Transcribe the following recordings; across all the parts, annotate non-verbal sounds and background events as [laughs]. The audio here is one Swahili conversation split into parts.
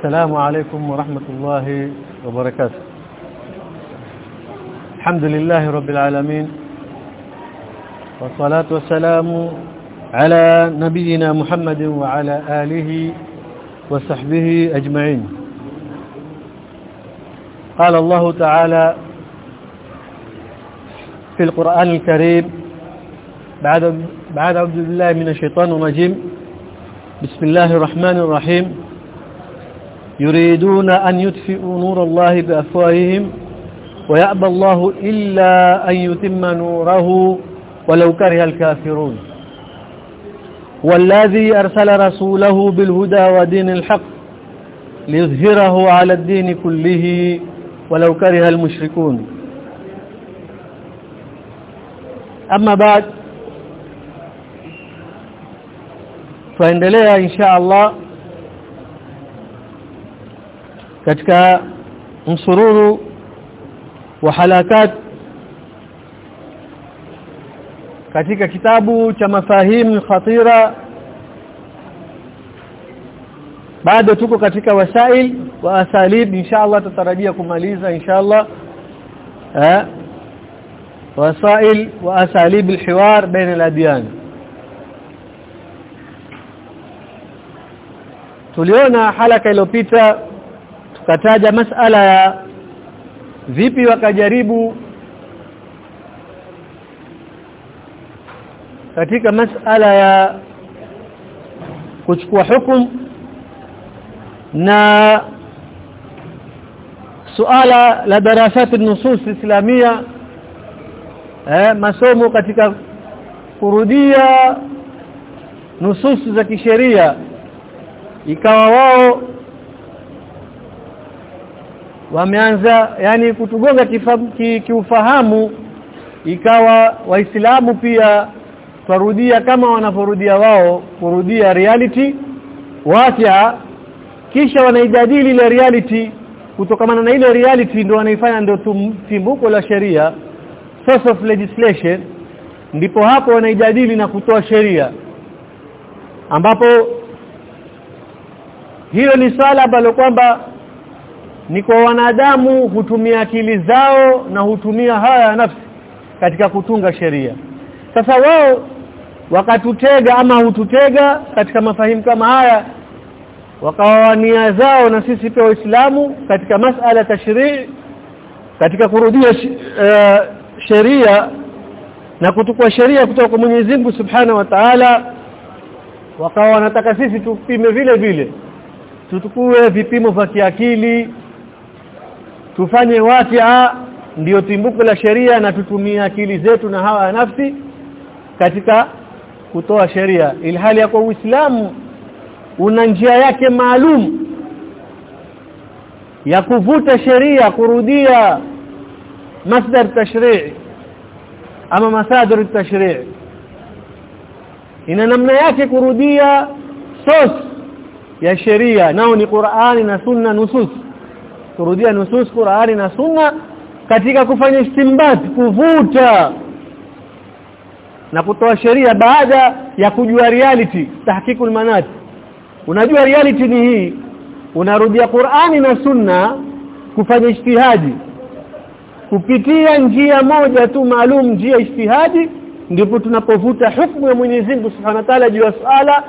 السلام عليكم ورحمة الله وبركاته. الحمد لله رب العالمين والصلاة والسلام على نبينا محمد وعلى آله وصحبه أجمعين. قال الله تعالى في القرآن الكريم بعد بعد أعوذ بالله من الشيطان الرجيم. بسم الله الرحمن الرحيم. يريدون أن يطفئوا نور الله بأفواههم ويأبى الله إلا أن يتم نوره ولو كره الكافرون. والذي أرسل رسوله بالهدى ودين الحق ليظهره على الدين كله ولو كره المشركون. أما بعد tuendelea insha Allah katika msururu wa halakat katika kitabu cha mafahim khatira bado tuko katika wasail wa asalib insha Allah tutarajia kumaliza inshallah eh wasail wa asalib alhiwar baina aladyan. Tuliona halaka iliyopita tukataja masala ya vipi wakajaribu katika masala ya kuchukua hukumu na suala la darasati nusus islamia eh, masomo katika kurudia nusus za kisheria. Ikawa wao wameanza yani kutugonga kiufahamu ki, ki ikawa waislamu pia twarudia kama wanavyorudia wao kurudia reality wakia kisha wanaijadili ile reality kutokana na ile reality ndio wanaifanya ndio timbuko la sheria source of legislation ndipo hapo wanaijadili na kutoa sheria ambapo hilo ni swala ambalo kwamba ni kwa wanadamu hutumia akili zao na hutumia haya ya nafsi katika kutunga sheria. Sasa wao wakatutega ama hututega katika mafahimu kama haya wakawania zao na sisi pia waislamu katika masala tashrii katika kurudia uh, sheria na kutukua sheria kutoka kwa Mwenyezi Mungu Subhanahu wa Ta'ala. Wakawa wanataka sisi tupime vile vile tutukue vipimo vya kiakili tufanye watia ndiyo timbuko la sheria na tutumie akili zetu na hawa nafsi katika kutoa sheria. Ilhali ya kwa Uislamu una njia yake maalum ya kuvuta sheria kurudia masdar tashrii ama masadir tashrii ina namna yake kurudia source ya sheria nao ni Qur'ani na Sunna nusus kurudia nusus Qur'ani na Sunna katika kufanya istimbat kuvuta na kutoa sheria baada ya kujua reality tahqiqul manat. Unajua reality ni hii unarudia Qur'ani na Sunna kufanya ijtihadi. Kupitia njia moja tu maalum njia ijtihadi ndipo tunapovuta hukumu ya Mwenyezi Mungu Subhanahu wa Ta'ala juu ya swala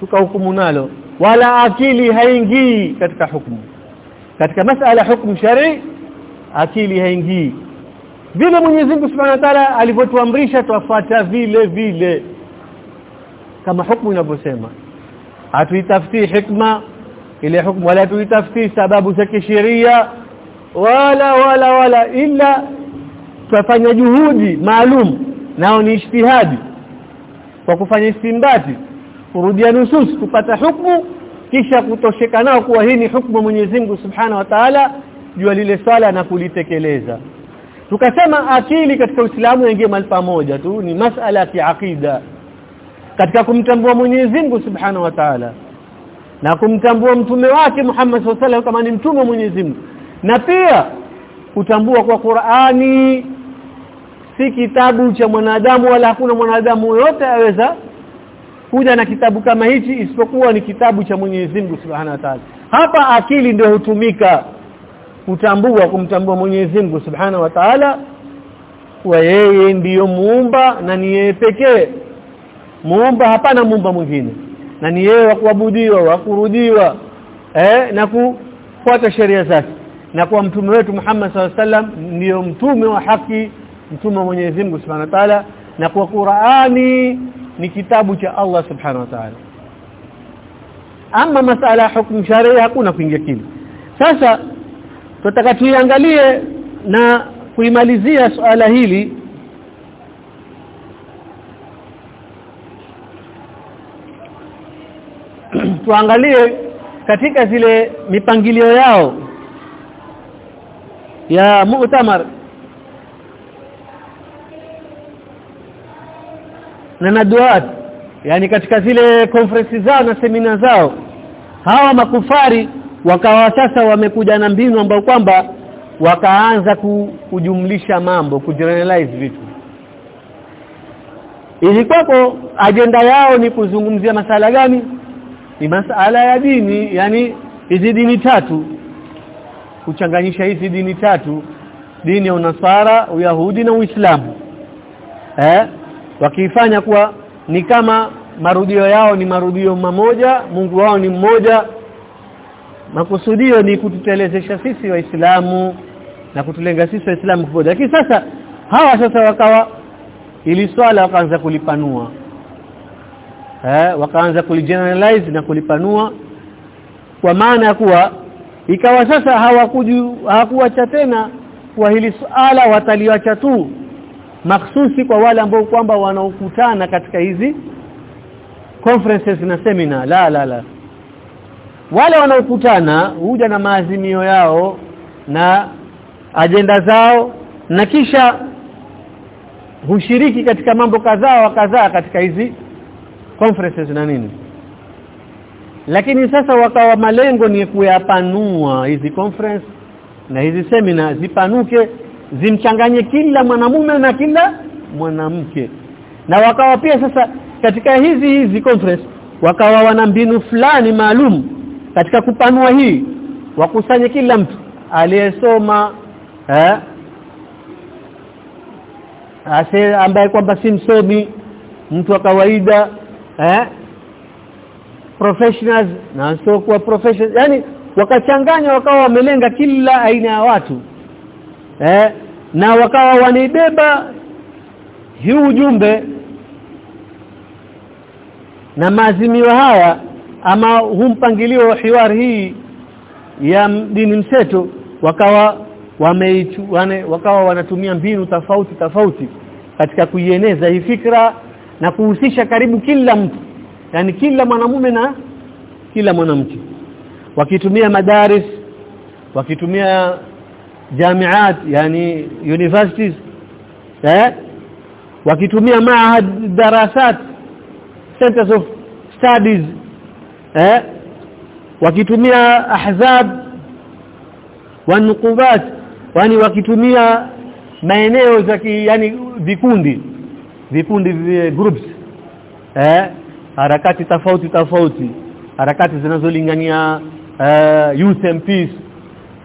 tukahukumu nalo. Wala akili haingii katika hukumu katika masala hukumu shari akili haingii. Vile Mwenyezi Mungu Subhanahu wa Ta'ala alivyotuamrisha tufuata vile vile. Kama hukumu inavyosema hatuitafuti hikma ile hukumu wala tuitafuti sababu za kisheria wala wala wala ila tufanya juhudi maalum nao ni ijtihadi. Kwa kufanya istimbati kurudia nusus kupata hukumu kisha kutosheka nao kuwa hii ni hukumu Mwenyezi Mungu Subhanahu wa Ta'ala jua lile swala na kulitekeleza. Tukasema akili katika Uislamu ingie mahali pamoja tu ni masala ya aqida katika kumtambua Mwenyezi Mungu Subhanahu wa Ta'ala na kumtambua mtume wake Muhammad SAW kama ni mtume wa Mwenyezi Mungu. Na pia kutambua kwa Qur'ani si kitabu cha mwanadamu wala hakuna mwanadamu yote aweza kuja na kitabu kama hichi isipokuwa ni kitabu cha Mwenyezi Mungu Subhanahu wa Ta'ala. Hapa akili ndio hutumika kutambua kumtambua Mwenyezi Mungu Subhanahu wa Ta'ala kwa yeye ndiyo muumba na ni yeye pekee. Muumba hapana muumba mwingine. Na ni yeye wa kuabudiwa wa kurudiwa eh na kufuata sheria zake. Na kwa mtume wetu Muhammad SAW ndiyo mtume wa haki mtume wa Mwenyezi Mungu Subhanahu wa Ta'ala. Na kwa Qur'ani ni kitabu cha Allah Subhanahu wa Ta'ala. Ama masala hukumu sharia hakuna kuingia kile. Sasa tutataka tuiangalie na kuimalizia swala hili. [clears throat] Tuangalie katika zile mipangilio yao ya mu'tamar na naduat yani katika zile conference zao na semina zao. Hawa makufari wakawa sasa wamekuja na mbinu ambao kwamba wakaanza kujumlisha mambo kugeneralize vitu. Ilikuwako ajenda yao ni kuzungumzia masala gani? Ni masala ya dini yani hizi dini tatu. Kuchanganyisha hizi dini tatu dini ya unasara uyahudi na uislamu. Eh wakiifanya kuwa ni kama marudio yao ni marudio mamoja Mungu wao ni mmoja. Makusudio ni kututelezesha sisi waislamu na kutulenga sisi waislamu kwa lakini sasa hawa sasa wakawa ili swala wakaanza kulipanua. Eh wakaanza kuligeneralize na kulipanua kwa maana ya kuwa ikawa sasa hawakuju hawakuacha tena kwa hili swala wataliacha tu maksusi kwa wale ambao kwamba wanaokutana katika hizi conferences na seminar la la la. Wale wanaokutana huja na maazimio yao na ajenda zao na kisha hushiriki katika mambo kadhaa wa kadhaa katika hizi conferences na nini. Lakini sasa wakawa malengo ni kuyapanua hizi conference na hizi seminar zipanuke zimchanganye kila mwanamume na kila mwanamke. Na wakawa pia sasa katika hizi hizi conference wakawa wana mbinu fulani maalum katika kupanua hii wakusanye kila mtu aliyesoma eh ase ambaye kwamba si msomi mtu wa kawaida eh professionals na sio kuwa professionals yani wakachanganya wakawa wamelenga kila aina ya watu eh na wakawa wanaibeba hii ujumbe na maazimio haya ama humpangilio wa hiwari hii ya dini mseto wakawa wameitu wane, wakawa wanatumia mbinu tofauti tofauti katika kuieneza hii fikra na kuhusisha karibu kila mtu yani kila mwanamume na kila mwanamke wakitumia madaris wakitumia jamiat yani universities eh? Wakitumia maahad darasat centers of studies eh? Wakitumia ahzab wanukubat yani wakitumia maeneo za yani vikundi vikundi groups eh? Harakati tofauti tofauti harakati zinazolingania uh, youth and peace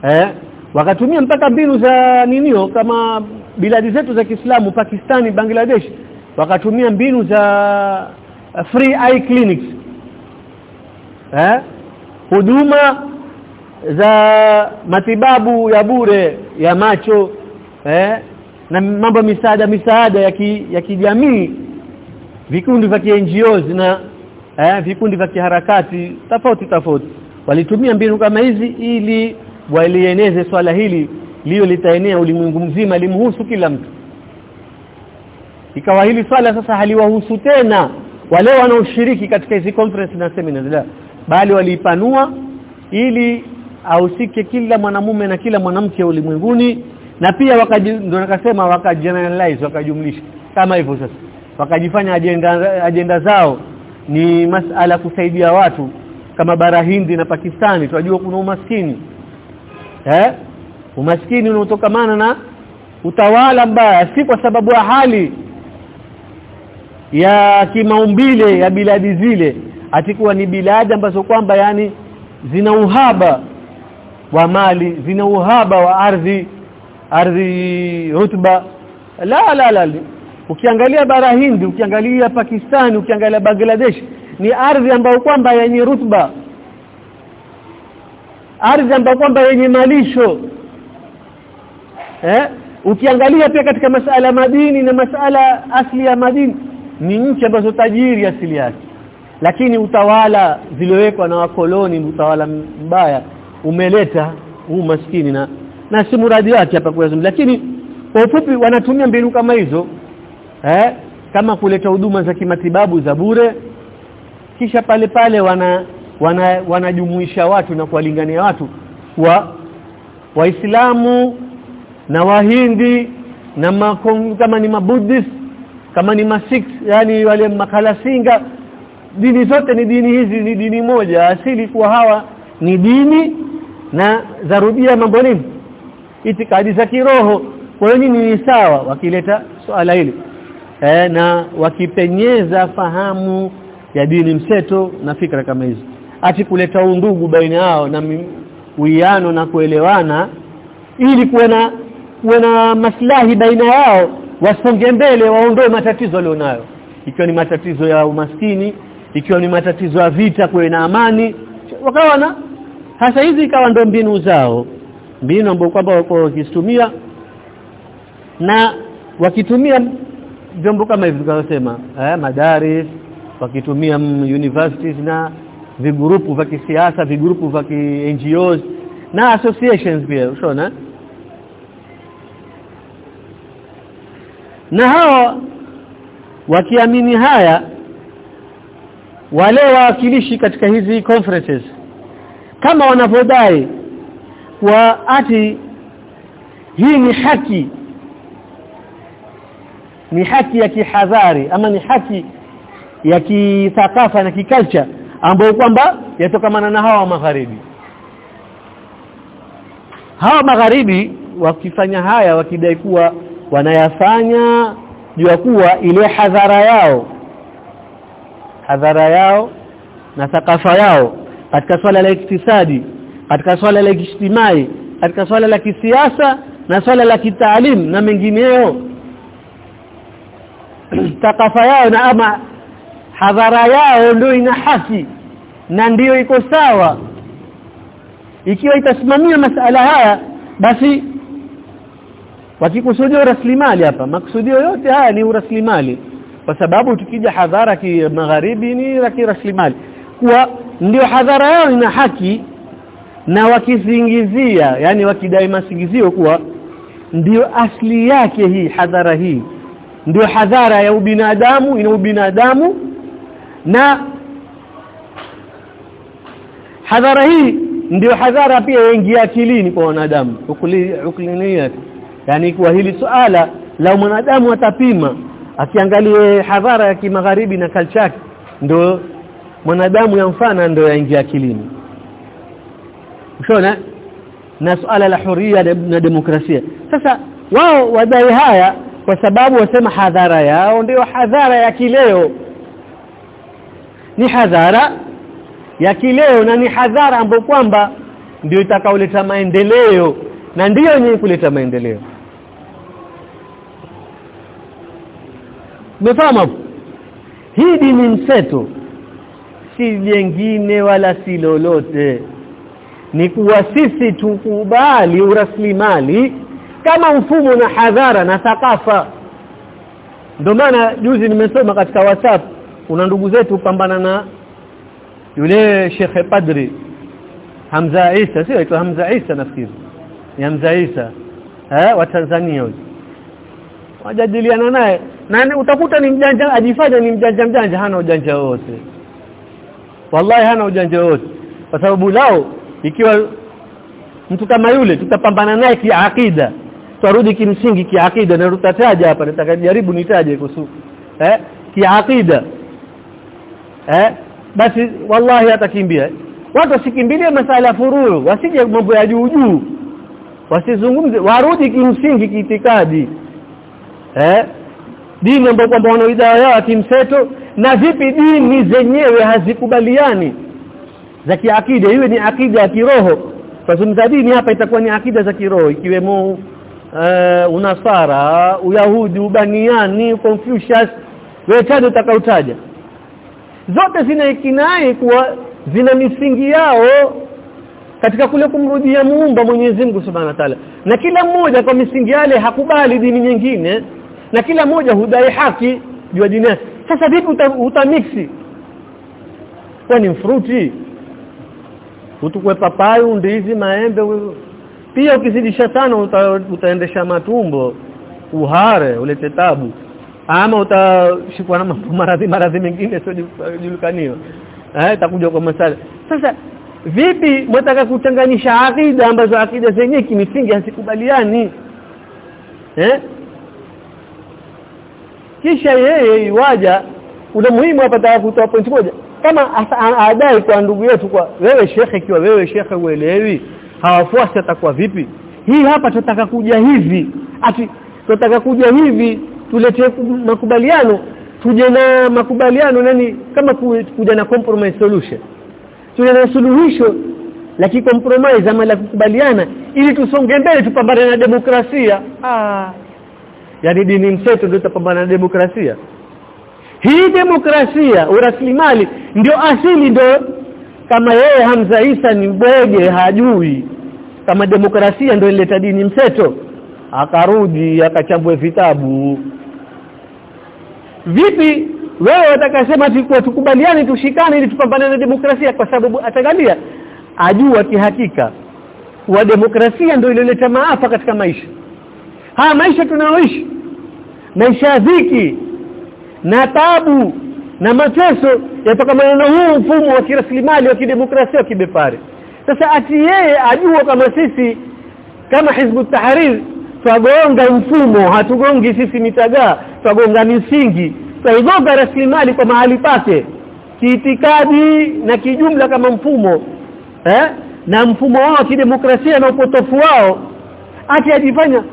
eh wakatumia mpaka mbinu za ninio kama biladi zetu za Kiislamu Pakistani Bangladesh. Wakatumia mbinu za free eye clinics. Eh? Huduma za matibabu ya bure ya macho eh? Na mambo misaada misaada ya ki, ya kijamii. Vikundi vya NGOs na eh? Vikundi vya kiharakati tofauti tofauti. Walitumia mbinu kama hizi ili walieneze swala hili lio litaenea ulimwengu mzima limhusu kila mtu. Ikawa hili swala sasa haliwahusu tena wale wanaoshiriki katika hizi conference na seminars. Bali waliipanua ili ahusike kila mwanamume na kila mwanamke ulimwenguni na pia ndio nakasema wakageneralize wakajumlisha. Kama hivyo sasa. Wakajifanya ajenda ajenda zao ni masala kusaidia watu. Kama bara Hindi na Pakistani tunajua kuna umaskini eh? Umaskini unaotokamana na utawala mbaya si kwa sababu ya hali ya kimaumbile ya biladi zile atikuwa ni biladi ambazo kwamba yani zina uhaba wa mali zina uhaba wa ardhi ardhi rutba. La la la ukiangalia bara hindi ukiangalia Pakistani ukiangalia Bangladesh ni ardhi ambayo kwamba yenye rutba ardhi ambayo kwamba yenye malisho. Eh? Ukiangalia pia katika masala madini na masala asili ya madini ni nchi ambazo tajiri asili yake. Lakini utawala zilowekwa na wakoloni utawala mbaya umeleta huu maskini na na si muradi wake hapa kwa lakini kwa ufupi wanatumia mbinu kama hizo eh? Kama kuleta huduma za kimatibabu za bure kisha pale pale wana wana wanajumuisha watu na kuwalingania watu wa waislamu na wahindi na makong, kama ni mabuddhist kama ni masik yani wale makalasinga dini zote ni dini hizi ni dini moja. Asili kuwa hawa ni dini na zarudia mambo nini itikadi za kiroho. Kwa hiyo ni sawa wakileta swala hili? E, na wakipenyeza fahamu ya dini mseto na fikra kama hizo ati kuleta undugu baina yao na uiano na kuelewana ili kuwe na kuwe na maslahi baina yao wasonge mbele waondoe matatizo walionayo. Ikiwa ni matatizo ya umaskini ikiwa ni matatizo ya vita kuwe na amani wakaona. Na hasa hizi ikawa ndo mbinu zao mbinu ambapo kwamba wakitumia na wakitumia vyombo kama hivi tukasema eh madaris wakitumia universities na vigrupu vya kisiasa vigrupu vya NGOs na associations pia ushona? Na hao wakiamini haya wale wawakilishi katika hizi conferences kama wanavyodai kwa ati hii ni haki ni haki ya kihadhari ama ni haki ya kithakafa na kiculture ambayo kwamba yatokamana na hawa magharibi. Hawa magharibi wakifanya haya wakidai kuwa wanayafanya jua kuwa ile hadhara yao hadhara yao na thakafa yao katika swala la iktisadi katika swala la kijamii katika swala la kisiasa na swala la kitaalim na mengineyo. [clears throat] Takafa yao na ama hadhara yao ndio ina haki na ndiyo iko sawa. Ikiwa itasimamia masala haya basi wakikusudia rasilimali hapa makusudio yote haya ni uraslimali kwa sababu tukija hadhara ki magharibi ni rasilimali kwa ndio hadhara yao ina haki na wakisingizia yani wakidai masingizio kuwa ndiyo asli yake hii hadhara hii. Ndio hadhara ya ubinadamu ina ubinadamu na hadhara hii ndio hadhara pia yaingia akilini kwa wanadamu. Ukulinia yani kwa hili suala la mwanadamu atapima akiangalia hadhara ya kimagharibi na kalchaki ndio mwanadamu yamfana ndio yaingia akilini. Ushona na suala la huria na demokrasia. Sasa wao wadai haya kwa sababu wasema hadhara yao ndio hadhara ya kileo ni hadhara ya kileo na ni hadhara ambayo kwamba ndio itakaoleta maendeleo na ndiyo yenye kuleta maendeleo. Mfahamu Hii dini mseto si jengine wala si lolote. Ni kuwa sisi tukubali uraslimali kama mfumo na hadhara na thakafa ndio maana juzi nimesoma katika WhatsApp kuna ndugu zetu pambana na yule Sheikh Padri Hamza Isa. Sio aitwa Hamza Isa nafikiri. Ni Hamza Isa eh wa Tanzania huyo wajadiliana naye. Na utakuta ni mjanja ajifanya ni mjanja mjanja hana ujanja wote wallahi hana ujanja wote kwa sababu lao ikiwa mtu kama yule tutapambana naye kiakida. Tarudi kimsingi kiakida na tutataja hapa nitakajaribu nitaje kuhusu eh kiakida eh? Basi wallahi atakimbia watu wasikimbilie masala furuu wasije mambo ya juu juu. Wasizungumze warudi kimsingi kiitikadi. Eh? Dini ambayo kwamba wana idara yao ya kimseto na vipi dini zenyewe hazikubaliani za kiakida iwe ni akida ya kiroho. Tazungumza dini hapa itakuwa ni akida za kiroho ikiwemo uh, unasara uyahudi ubaniani confucius. Wewe tano utakautaja zote zinaikinai kuwa zina misingi yao katika kule kumrudia muumba Mwenyezi Mungu Subhanahu wa Ta'ala. Na kila mmoja kwa misingi yale hakubali dini nyingine na kila mmoja hudai haki juu ya dini yake. Sasa vipi uta, utamixi? Kwani fruti utukwe papayu ndizi maembe pia ukizidisha sana uta, utaendesha matumbo. Uhare ulete tabu ama utashikwa na maradhi maradhi mengine sio julikaniyo. Eh itakuja kwa masala. Sasa vipi mtaka kutanganisha akida ambazo akida zenyewe kimisingi hazikubaliani? Eh? Kisha yeye iwaja ule muhimu hapa kutoa point moja. Kama adai kwa ndugu yetu kwa wewe shekhe ikiwa wewe shekhe uelewi hawafuasi atakuwa vipi? Hii hapa tutataka kuja hivi. Ati tutataka kuja hivi tulete makubaliano tuje na makubaliano nani kama kuja na compromise solution. Tuje na suluhisho la compromise ama la kukubaliana ili tusonge mbele tupambane na demokrasia. Ah yani dini mseto ndio tutapambana na demokrasia. Hii demokrasia uraslimali ndio asili ndio kama yeye Hamza Isa ni bwege hajui. Kama demokrasia ndio ileta dini mseto akarudi akachambue vitabu vipi wewe utakasema tukubaliane tushikane ili tupambane na demokrasia? Kwa sababu atagalia ajua kihakika wa demokrasia ndio ilileta maafa katika maisha. Haya maisha tunayoishi maisha ya dhiki na tabu na mateso yatokana na huu mfumo wa kiraslimali wa kidemokrasia wa kibepari sasa ati yeye ajua kama sisi kama hizbu tahrir twagonga mfumo hatugongi sisi mitagaa twagonga misingi. Twaigonga rasilimali kwa mahali pake kiitikadi na kijumla kama mfumo eh? Na mfumo wao kidemokrasia na upotofu wao. Ati ajifanya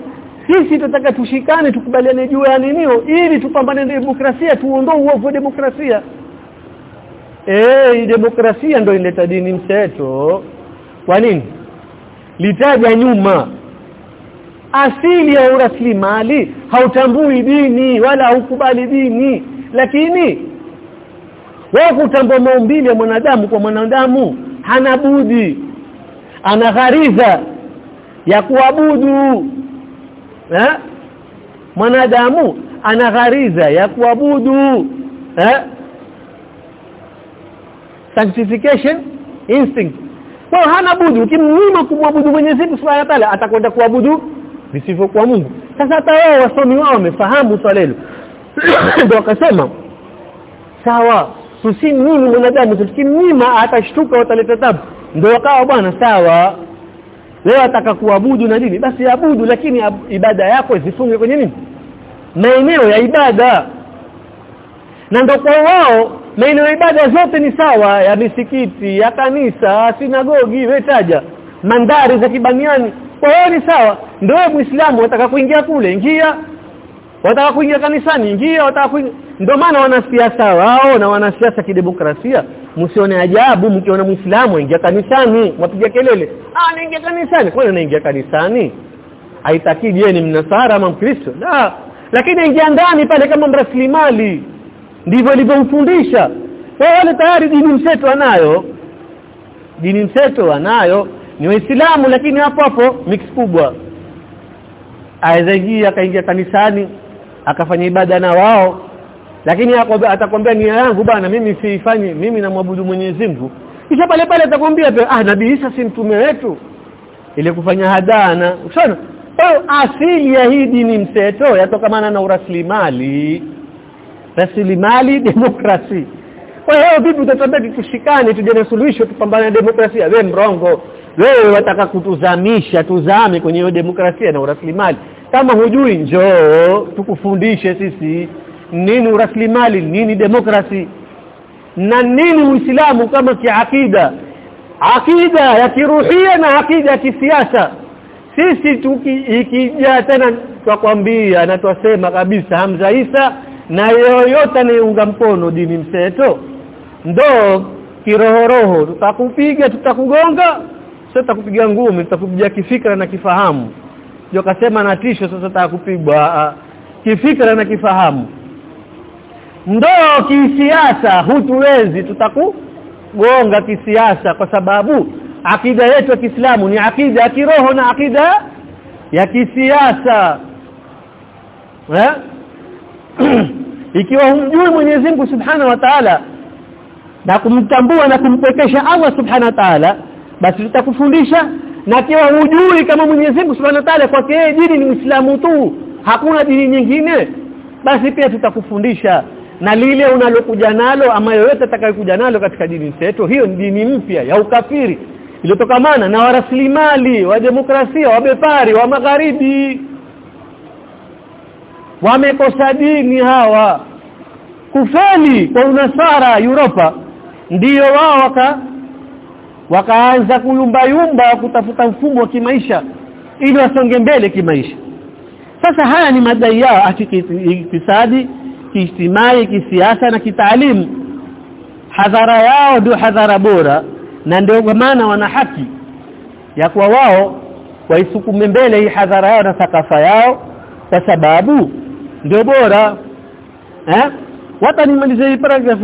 sisi tutaka tushikane tukubaliane juu ya ninio ili tupambane na demokrasia tuondoe uovu wa demokrasia. Eh demokrasia ndio ileta dini mseto. Kwa nini? Litaja nyuma asili ya uraslimali hautambui dini wala haukubali dini. Lakini wewe kutambua maumbile ya mwanadamu kwa mwanadamu hana budi ana ghariza ya kuabudu. Eh? Mwanadamu ana ghariza ya kuabudu. Eh? Sanctification instinct. Kwa hana budi ukimnyima kumwabudu Mwenyezi Mungu Subhanahu wa Ta'ala atakwenda kuabudu visivyokuwa Mungu. Sasa hata wao wasomi wao wamefahamu swala hilo. [coughs] Ndio wakasema sawa tusimnyime mwanadamu tukimnyima atashtuka wataleta tabu. Ndio wakawa bwana sawa wewe ataka kuabudu na nini? Basi abudu lakini ibada yako isifunge kwenye nini? Maeneo ya ibada. Na ndio kwa wao maeneo ya ibada zote ni sawa ya misikiti ya kanisa sinagogi wetaja mandhari za kibaniani kwa hiyo ni sawa. Ndio muislamu wataka kuingia kule ingia. Wataka kuingia kanisani ingia. Wataka kuingia. Ndio maana wanasiasa wao na wanasiasa kidemokrasia msione ajabu mkiona muislamu ingia kanisani wapiga kelele. Ah naingia kanisani. Kwani naingia kanisani? Haitaki je ni mnasara ama mkristo. La. Lakini ingia ndani pale kama mraslimali. Ndivyo ilivyomfundisha wale tayari dini mseto anayo. Dini mseto anayo ni waislamu lakini hapo hapo mix kubwa. Awezaingia akaingia kanisani akafanya ibada na wao lakini atakwambia nia yangu bana mimi siifanyi mimi namwabudu Mwenyezi Mungu. Kisha pale pale atakwambia ah nabii Isa si mtume wetu. Ile kufanya hadana usiona asili ya hii dini mseto yatokamana na uraslimali rasilimali [laughs] demokrasi. Kwa hiyo vipi utatambia tushikane tuje na suluhisho tupambane na demokrasia? Wewe mrongo wewe wataka kutuzamisha tuzame kwenye hiyo demokrasia na uraslimali kama hujui njoo tukufundishe sisi. Nini uraslimali nini demokrasi? Na nini uislamu kama kiakida? Akida ya kiruhia na akida ya kisiasa. Sisi tuki tena twakwambia na twasema kabisa Hamza Isa na yoyote anayeunga mkono dini mseto ndo kirohoroho. Tutakupiga tutakugonga sio kupiga ngumi tutakupiga kifikra na kifahamu. Ndio kasema na tisho sasa tutakupigwa kifikra na kifahamu. Ndo kisiasa hutuwezi tutakugonga kisiasa kwa sababu akida yetu ya Kiislamu ni akida ya kiroho na akida ya kisiasa. Eh? [clears throat] Ikiwa humjui Mwenyezi Mungu Subhanahu wa Ta'ala na kumtambua na kumpwekesha Allah Subhanahu wa Ta'ala basi tutakufundisha na kiwa hujui kama Mwenyezi Mungu Subhanahu wa Ta'ala kwake yeye dini ni Uislamu tu hakuna dini nyingine. Basi pia tutakufundisha na lile unalokuja nalo ama yoyote atakayokuja nalo katika dini yetu hiyo ni dini mpya ya ukafiri iliyotokamana na waraslimali wa demokrasia wa bepari wa magharibi. Wamekosa dini hawa. Kufeli kwa unasara Europa ndiyo wao waka wakaanza kuyumba yumba kutafuta mfumo wa kimaisha ili wasonge mbele kimaisha. Sasa haya ni madai yao iktisadi kiistimai kisiasa na kitaalimu. Hadhara yao ndio hadhara bora na ndio maana wana haki ya kuwa wao waisukume mbele hii hadhara yao na thakafa yao kwa sababu ndio bora. Eh? Wata nimalize hii paragraph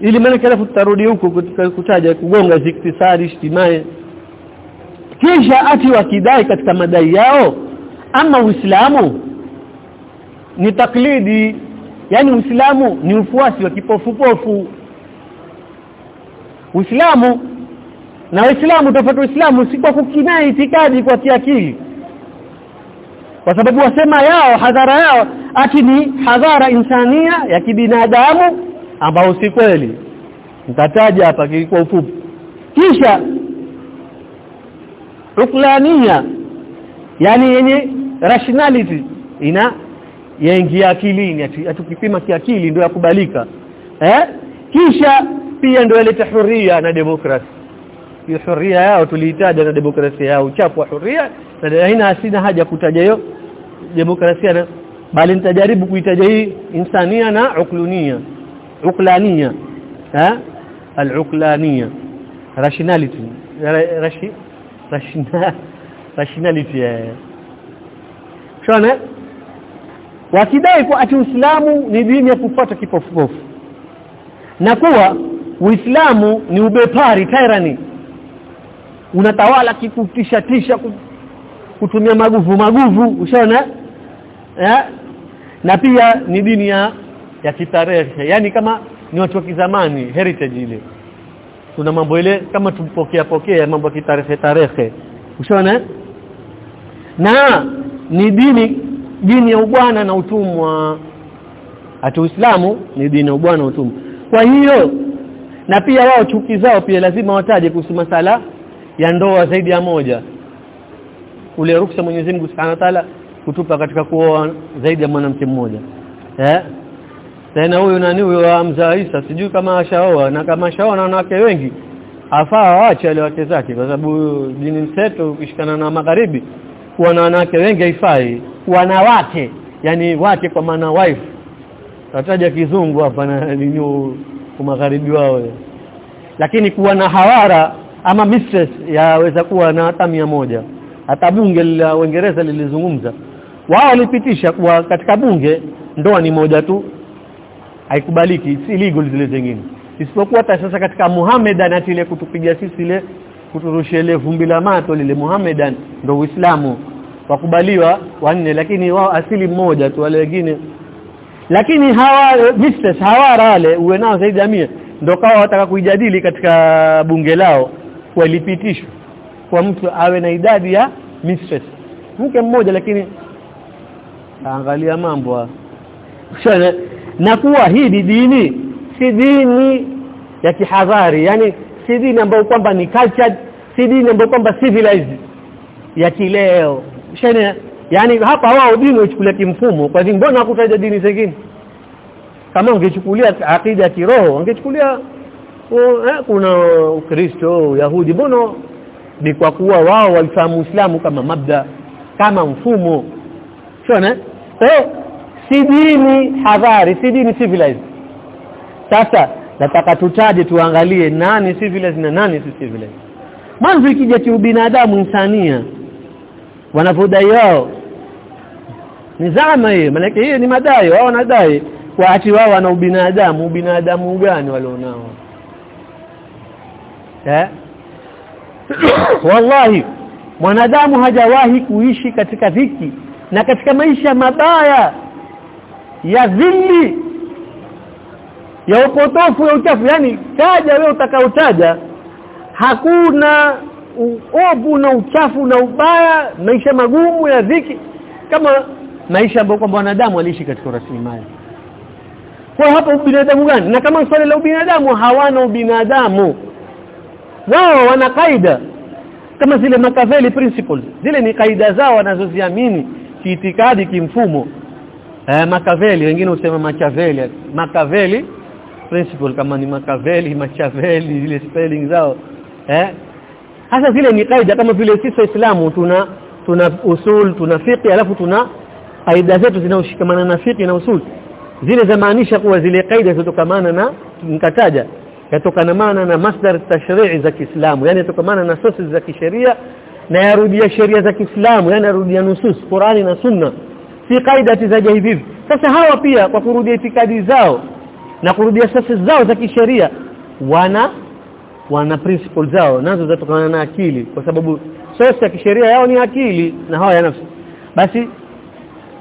ili maana alafu tutarudi huko kutaja kugonga ziktisari ijtimai kisha ati wakidai katika madai yao ama Uislamu ni taklidi yani Uislamu ni ufuasi wa kipofu-pofu. Uislamu na Uislamu tofauti Uislamu si kwa kukinai itikadi kwa kiakili. Kwa sababu wasema yao hadhara yao ati ni hadhara insania ya kibinadamu ambao si kweli. Nitataja hapa kwa ufupi. Kisha uklania yani yenye rationality ina yaingia akilini atukipima kiakili ndio yakubalika. Eh? Kisha pia ndio ile huria na demokrasi. Hiyo huria yao tulihitaja na demokrasia yao uchafu wa huria na haina asina haja kutaja hiyo demokrasia na bali nitajaribu kuitaja hii insania na uklunia uklania eh al-uklania rationality. Rashi rationality shona? Wakidai kwa ati Uislamu ni dini ya kufuata kipofupofu. Na kuwa Uislamu ni ubepari tyranny. Unatawala kikutisha tisha kutumia maguvu maguvu ushaona na pia ni dini ya ya kitarehe. Yani kama ni watu wa kizamani heritage ile. Kuna mambo ile kama tupokea pokea mambo ya kitarehe tarehe. Ushaona na ni dini dini ya ubwana na utumwa. Hata Uislamu ni dini ya ubwana na utumwa. Kwa hiyo na pia wao chuki zao pia lazima wataje kuhusu masala ya ndoa zaidi ya moja. Ule ruksa Mwenyezi Mungu Subhanahu wa Ta'ala kutupa katika kuoa zaidi ya mwanamke mmoja. Eh tena huyu nani huyo Hamza Isa? Sijui kama ashaoa. Na kama ashaoa na wanawake wengi afaa waache wale wake zake kwa sababu dini mseto ukishikana na magharibi kuwa na wanawake wengi haifai. Wanawake yani wake kwa maana wife. Tataja kizungu hapa na ninyo magharibi wao. Lakini kuwa na hawara ama mistress yaweza kuwa na hata moja. Hata bunge la Uingereza lilizungumza. Wao walipitisha kuwa katika bunge ndoa ni moja tu haikubaliki. Si legal zile zingine. Isipokuwa hata sasa katika Muhammadan atile kutupiga sisi ile kuturushia ile vumbi la mato lile. Muhammadan ndio Uislamu. Wakubaliwa wanne lakini wao asili mmoja tu wale wengine. Lakini hawa mistress hawa wale uwe nao zaidi ya mia. Ndio kawa wataka kuijadili katika bunge lao. Walipitishwa kwa mtu awe na idadi ya mistress. Mke mmoja lakini angalia mambo na kuwa hii dini si dini ya kihadhari yani si dini ambayo kwamba ni cultured si dini ambayo kwamba civilized ya kileo. Shene yani hapa wao dini wachukulia kimfumo. Kwa hivyo mbona hakutaja dini zingine? Kama ungechukulia akida ya kiroho ungechukulia eh, kuna Ukristo Yahudi mbona? Ni kwa kuwa wao walifahamu Uislamu kama mabda kama mfumo. Shone? Eh si dini hadhari si dini civilized. Sasa nataka tutaje tuangalie nani civilized na nani si civilized. Mwanzo ikija kiubinadamu insania. Wanavodai wao. Ni zama hiyo maana hiyo ni madai wao wanadai. Kwa ati wao wana ubinadamu ubinadamu gani walionao? Eh? [coughs] Wallahi mwanadamu hajawahi kuishi katika dhiki na katika maisha mabaya ya dhili ya upotofu ya uchafu. Yani taja wewe utakaotaja hakuna uovu na uchafu na ubaya maisha magumu ya dhiki kama maisha ambayo kwamba wanadamu waliishi katika rasilimali kwa hapo binadamu gani? Na kama swali la ubinadamu hawana ubinadamu. Wao wana kaida kama zile makaveli principles. Zile ni kaida zao wanazoziamini kiitikadi kimfumo eh makaveli wengine husema Machiavelli. Makaveli principle kama ni makaveli Machiavelli zile spelling zao. Eh hasa zile ni kaida kama vile sisi waislamu tuna tuna usul tuna fiqh alafu tuna kaida zetu zinaoshikamana na fiqh na usul. Zile zamaanisha kuwa zile kaida zitokamana na nikataja yatokana maana na masdar tashri'i za Kiislamu yani yatokamana na sources za kisheria na yarudia sheria za Kiislamu yani yarudia nusus Qur'ani na Sunna si kaida za hivi sasa hawa pia kwa kurudia itikadi zao na kurudia sasa zao za kisheria wana wana principles zao nazo zatokana na akili kwa sababu sasa ya kisheria yao ni akili na hawa ya nafsi. Basi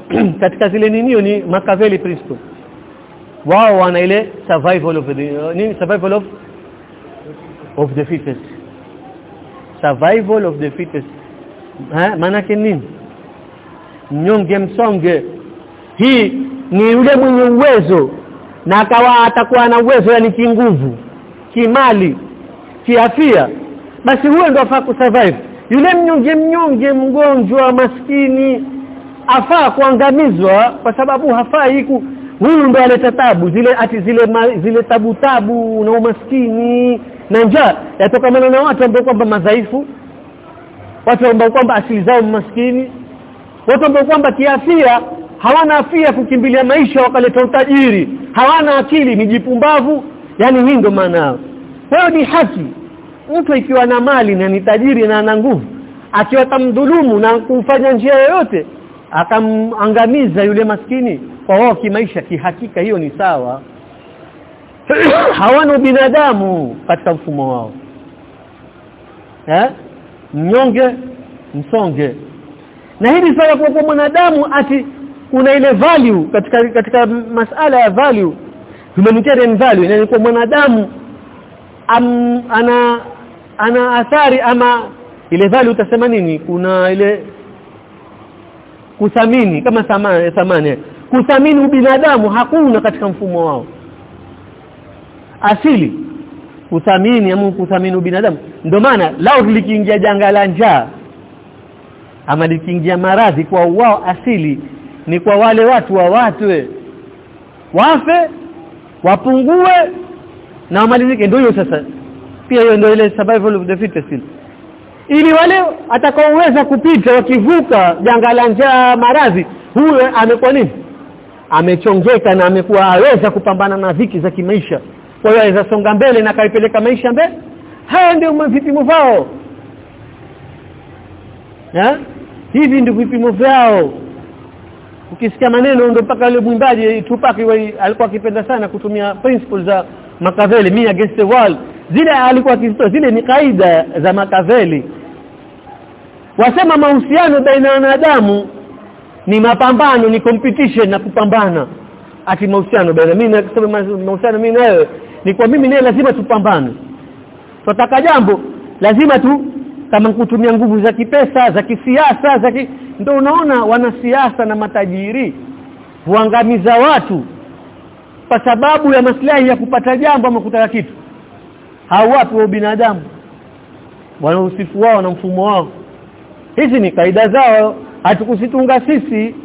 [clears throat] katika zile ninio ni Machiavelli principle. Wao wana ile survival of the nini survival of of the fittest. Survival of the fittest. Maana nini mnyonge msonge. Hii ni yule mwenye uwezo na akawa atakuwa na uwezo yani kinguvu kimali kiafia basi huyo ndo afaa kusurvive. Yule mnyonge mnyonge mgonjwa maskini afaa kuangamizwa kwa sababu hafai ku huyu ndo aleta tabu zile ati zile ma, zile tabu tabu na umaskini na njaa yatokamana na watu ambao kwamba madhaifu watu ambao kwamba asili zao maskini watu ambao kwamba kiafia hawana afia kukimbilia maisha wakaleta utajiri. Hawana akili ni jipumbavu. Yani hii ndo maana hiyo ni haki. Mtu ikiwa na mali na ni tajiri na ana nguvu akiwa tamdhulumu na kumfanya njia yoyote akamangamiza yule maskini kwa wao kimaisha kihakika hiyo ni sawa. [coughs] Hawana binadamu katika mfumo wao. Eh? Mnyonge msonge na hili sawa kwa mwanadamu ati kuna ile value katika katika masala ya value humanitarian value yani kwa mwanadamu am, ana ana athari ama ile value utasema nini? Kuna ile kuthamini kama thamani thamani. Kuthamini ubinadamu hakuna katika mfumo wao. Asili kuthamini ama kuthamini ubinadamu. Ndio maana lao likiingia janga la njaa ama likiingia maradhi kwa wao asili ni kwa wale watu wa watu. Wafe wapungue na wamalizike. Ndio hiyo sasa. Pia hiyo ndio ile survival of the fittest. Ili wale atakaoweza kupita wakivuka janga la njaa maradhi huyo amekuwa nini? Amechongeka na amekuwa aweza kupambana na dhiki za kimaisha. Kwa hiyo aweza songa mbele na kaipeleka maisha mbele. Haya ndio vipimo vao hivi ndio vipimo vyao. Ukisikia maneno ndio mpaka yule mwimbaji Tupac alikuwa akipenda sana kutumia principles za Makaveli me against the world. Zile alikuwa akizitoa zile ni kaida za Makaveli wasema mahusiano baina ya wanadamu ni mapambano ni competition na kupambana. Ati mahusiano baina mimi na mahusiano mimi nawe ni kwa mimi naye lazima tupambane. Tutaka jambo lazima tu kama kutumia nguvu za kipesa za kisiasa za ki... ndio unaona wanasiasa na matajiri huangamiza watu kwa sababu ya maslahi ya kupata jambo ama kutaka kitu. Hao watu wa binadamu wana usifu wao na mfumo wao. Hizi ni kaida zao hatukusitunga sisi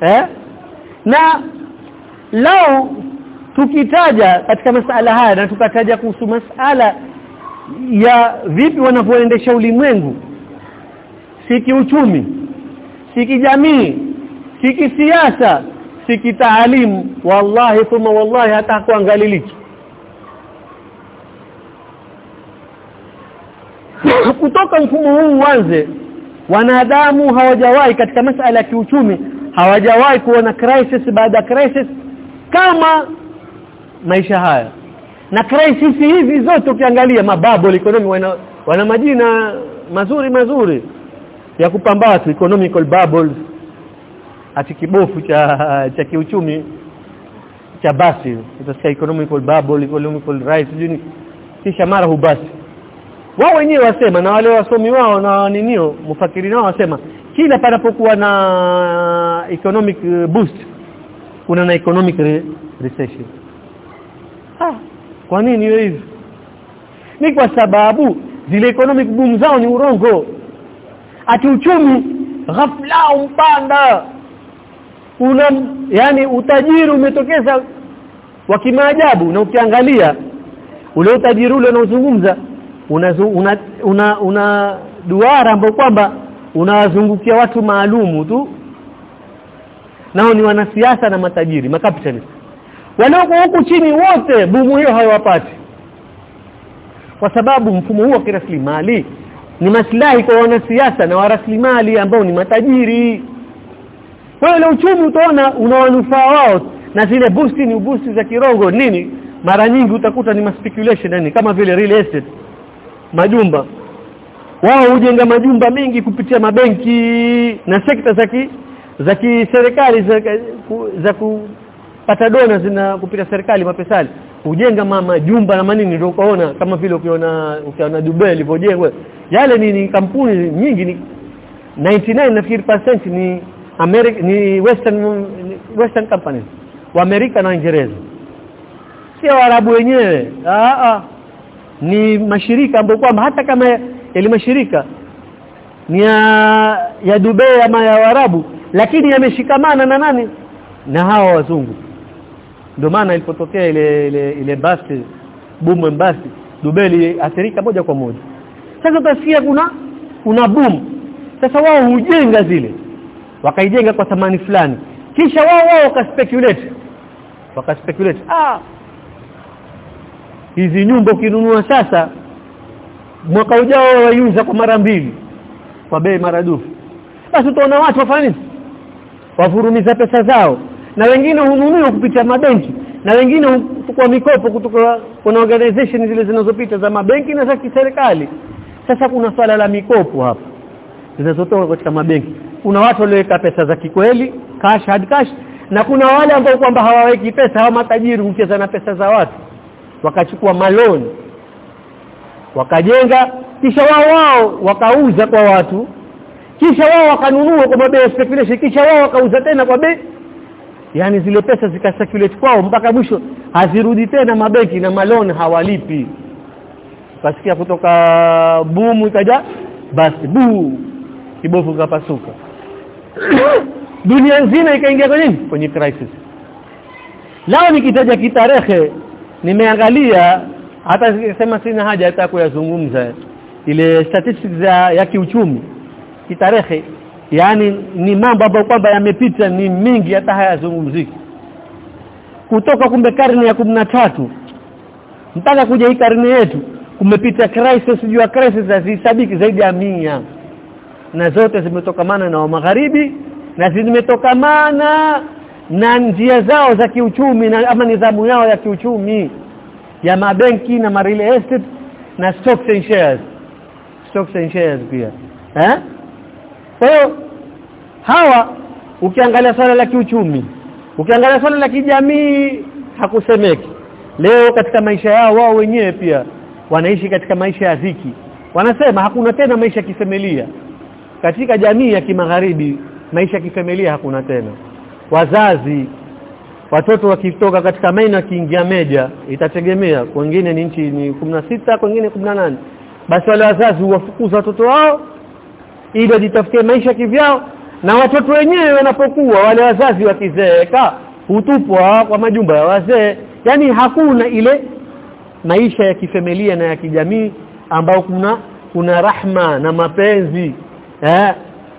eh? Na lao tukitaja katika masala haya na tukataja kuhusu masala ya vipi wanavyoendesha ulimwengu? Si kiuchumi si kijamii si kisiasa si kitaalimu wallahi thumma wallahi hata kuangaliliki [coughs] kutoka mfumo huu uanze wanadamu hawajawahi katika masala ya kiuchumi hawajawahi kuona crisis baada ya crisis kama maisha haya na crisis hizi zote ukiangalia mabubble economy wana, wana majina mazuri mazuri ya kupambana tu economical bubbles. Ati kibofu cha cha kiuchumi cha basi. Utasikia economical bubble economical rise juni kisha mara hubasi wao wenyewe wasema na wale wasomi wao na ninio mfakiri nao wasema kila panapokuwa na economic boost kuna na economic re recession. Ah kwa nini hiyo hivi? Ni kwa sababu zile economic boom zao ni urongo. Ati uchumi ghafla umpanda. Una yani utajiri umetokeza wa kimaajabu na ukiangalia ule utajiri ule unaozungumza una, una, una, una duara ambapo kwamba unawazungukia watu maalumu tu. Nao ni wanasiasa na matajiri makapitalist walioko huku chini wote bumu hiyo hawapati. Kwa sababu mfumo huo wa kiraslimali ni maslahi kwa wanasiasa na waraslimali ambao ni matajiri. Kwa hiyo uchumi utaona una wanufaa wao na zile busti ni busti za kirongo nini mara nyingi utakuta ni speculation yani kama vile real estate majumba. Wao hujenga majumba mengi kupitia mabenki na sekta za za kiserikali za, za kupata dona zina kupita serikali mapesali. Mama jumba na manini ndio ukaona kama vile ukiona ukiona Dubai ilivyojengwa. Yale ni, ni kampuni nyingi ni 99 nafikiri percent ni American ni western ni western companies. Wa Amerika na Uingereza. Sio Waarabu wenyewe. Ah ni mashirika ambayo kwamba hata kama yale mashirika ni ya, ya Dubai ama ya Waarabu lakini yameshikamana na nani? Na hawa wazungu ndio maana ilipotokea ile ile, ile basi boom basi Dubai iliathirika moja kwa moja. Sasa utasikia kuna kuna boom. Sasa wao hujenga zile. Wakaijenga kwa thamani fulani. Kisha wao wao wakaspekulate. Wakaspekulate. Ah! Hizi nyumba ukinunua sasa mwaka ujao waiuza kwa mara mbili kwa bei maradufu. Basi utaona watu wafanya nini? Wavurumiza pesa zao na wengine hununua kupitia mabenki. Na wengine kwa mikopo kutoka kuna organization zile zinazopita za mabenki na za kiserikali. Sasa kuna swala la mikopo hapa zinazotoka katika mabenki. Kuna watu walioweka pesa za kikweli cash hard cash na kuna wale ambao kwamba hawaweki pesa hawa matajiri hucheza na pesa za watu. Wakachukua maloni wakajenga kisha wao wao wakauza kwa watu kisha wao wakanunua kwa bei speculation kisha wao wakauza tena kwa bei yani zile pesa zikasirculate kwao mpaka mwisho hazirudi tena mabenki na maloni hawalipi. Kasikia kutoka bumu ikaja basi buu kibofu kapasuka. [coughs] Dunia nzima ikaingia kwenye nini? Kwenye crisis. Lao nikitaja kitarehe nimeangalia hata sema sina haja hata kuyazungumza. Ile statistics ya, ya kiuchumi kitarehe yani ni mambo ambayo kwamba yamepita ni mingi hata hayazungumziki. Kutoka kumbe karne ya tatu mpaka kuja hii karne yetu kumepita crisis juu ya crisis zisabiki zaidi ya mia. Na zote zimetokamana na wa magharibi na zimetokamana na njia zao za kiuchumi na ama nidhamu yao ya kiuchumi ya mabenki na real estate na stocks and shares. Stocks and shares pia. Eh kwa hiyo hawa ukiangalia swala la kiuchumi ukiangalia swala la kijamii hakusemeki. Leo katika maisha yao wao wenyewe pia wanaishi katika maisha ya dhiki. Wanasema hakuna tena maisha kifamilia. Katika jamii ya kimagharibi maisha ya kifamilia hakuna tena. Wazazi watoto wakitoka katika maina wakiingia meja itategemea. Wengine ni nchi ni sita wengine 18 basi wale wazazi huwafukuza watoto wao ili wajitafutie maisha kivyao. Na watoto wenyewe wanapokuwa wale wazazi wakizeeka hutupwa kwa majumba ya wazee. Yani hakuna ile maisha ya kifamilia na ya kijamii ambao kuna kuna rahma na mapenzi eh?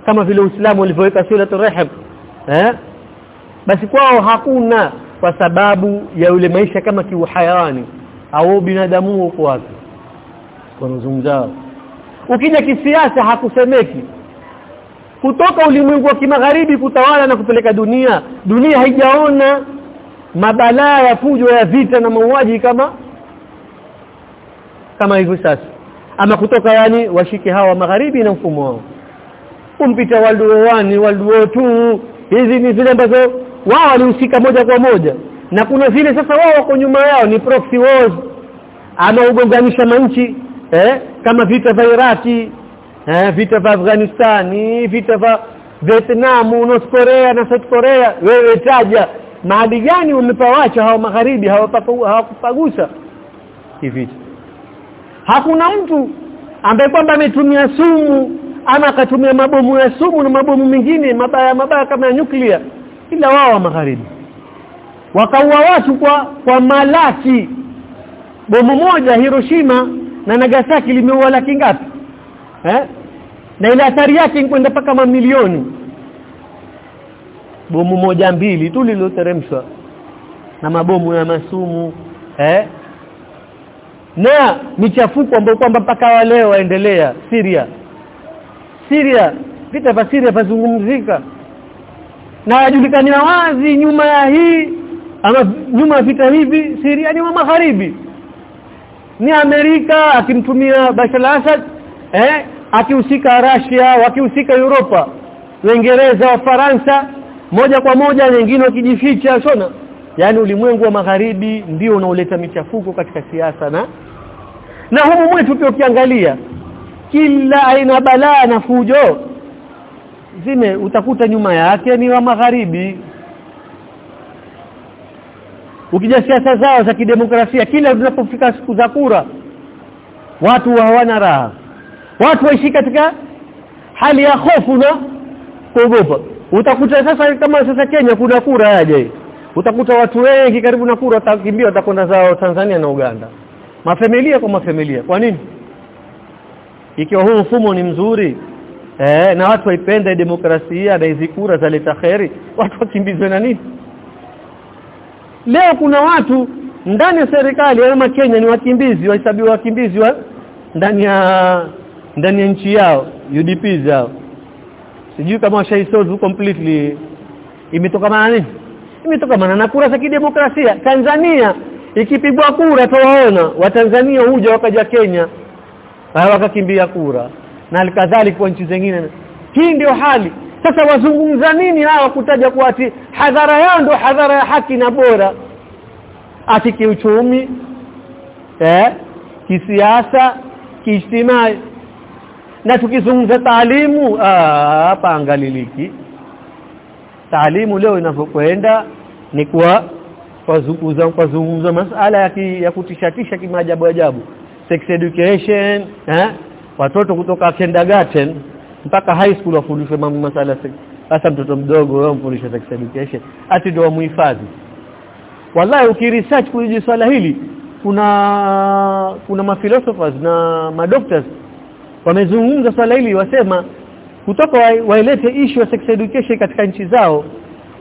Kama vile Uislamu ulivyoweka silatu rahim eh? Basi kwao hakuna kwa sababu ya yule maisha kama kiuhayawani. Au binadamu uko wapi? Wanazungumza ukija kisiasa hakusemeki. Kutoka ulimwengu wa kimagharibi kutawala na kupeleka dunia dunia haijaona mabalaa ya fujo ya vita na mauaji kama kama hivyo sasa. Ama kutoka yani washike hawa magharibi na mfumo wao. Kumpita World War 1 World War 2 hizi ni zile ambazo wao walihusika moja kwa moja. Na kuna vile sasa wao wako nyuma yao ni proxy wars. Ama ugonganisha manchi eh? Kama vita vya Iraki eh vita vya Afghanistani vita vya Vietnam North Korea na South Korea wewe taja mahali gani umepawacha hao magharibi hawakupagusa hivi hakuna mtu ambaye kwamba ametumia sumu ama akatumia mabomu ya sumu na mabomu mengine mabaya mabaya kama ya nyuklia ila wao wa magharibi. Wakaua watu kwa kwa malaki. Bomu moja Hiroshima na Nagasaki limeua laki ngapi? Eh? Na ile athari yake kwenda paka mamilioni. Bomu moja mbili tu liloteremshwa na mabomu ya masumu eh? Na michafuko ambayo kwamba mpaka leo waendelea Syria. Syria vita vya Syria vazungumzika na wajulikani wazi nyuma ya hii ama nyuma ya vita hivi Syria ni wa magharibi ni Amerika akimtumia Bashar al-Assad eh akihusika Russia wakihusika Europa Uingereza wa Faransa moja kwa moja nyingine wakijificha sona yani ulimwengu wa magharibi ndio unaoleta michafuko katika siasa na na humu mwetu pia ukiangalia kila aina balaa na fujo zime utakuta nyuma yake ni wa magharibi ukija siasa zao za kidemokrasia kila zinapofika siku za kura watu hawana raha. Watu waishi katika hali ya hofu na kuogopa. Utakuta sasa kama sasa Kenya kuna kura aje utakuta watu wengi karibu na kura watakimbia watakwenda zao Tanzania na Uganda. Mafamilia kwa mafamilia. Kwa nini? Ikiwa huu mfumo ni mzuri eh na watu waipenda demokrasia na hizi kura zaleta kheri watu wakimbizwe na nini leo kuna watu ndani ya serikali ama Kenya ni wakimbizi wahesabiwa wakimbizi wa ndani ya ndani ya nchi yao UDP zao. Sijui kama washaisolve completely imetokana na nini? Imetokana na kura za kidemokrasia. Tanzania ikipigwa kura tuwaona watanzania huja wakaja Kenya wakakimbia kura. Na alikadhalika kwa nchi zingine. Hii ndio hali sasa wazungumza nini hawa kutaja kwa ati hadhara yao ndo hadhara ya haki na bora? Ati kiuchumi eh kisiasa kiistimai na tukizungumza taalimu hapa angaliliki. Taalimu leo inapokwenda ni kwa kuzungumza kuzungumza masala ya, ki, ya kutishatisha kimaajabu ajabu. Sex education eh watoto kutoka kindergarten mpaka high school wafundishwe mambo masala sasa mtoto mdogo wao mfundishe sex education. Ati ndio muhifadhi wallahi ukiresearch kuhusu swala hili kuna kuna maphilosophers na madoctors wamezungumza swala hili wasema kutoka wailete wa issue ya sex education katika nchi zao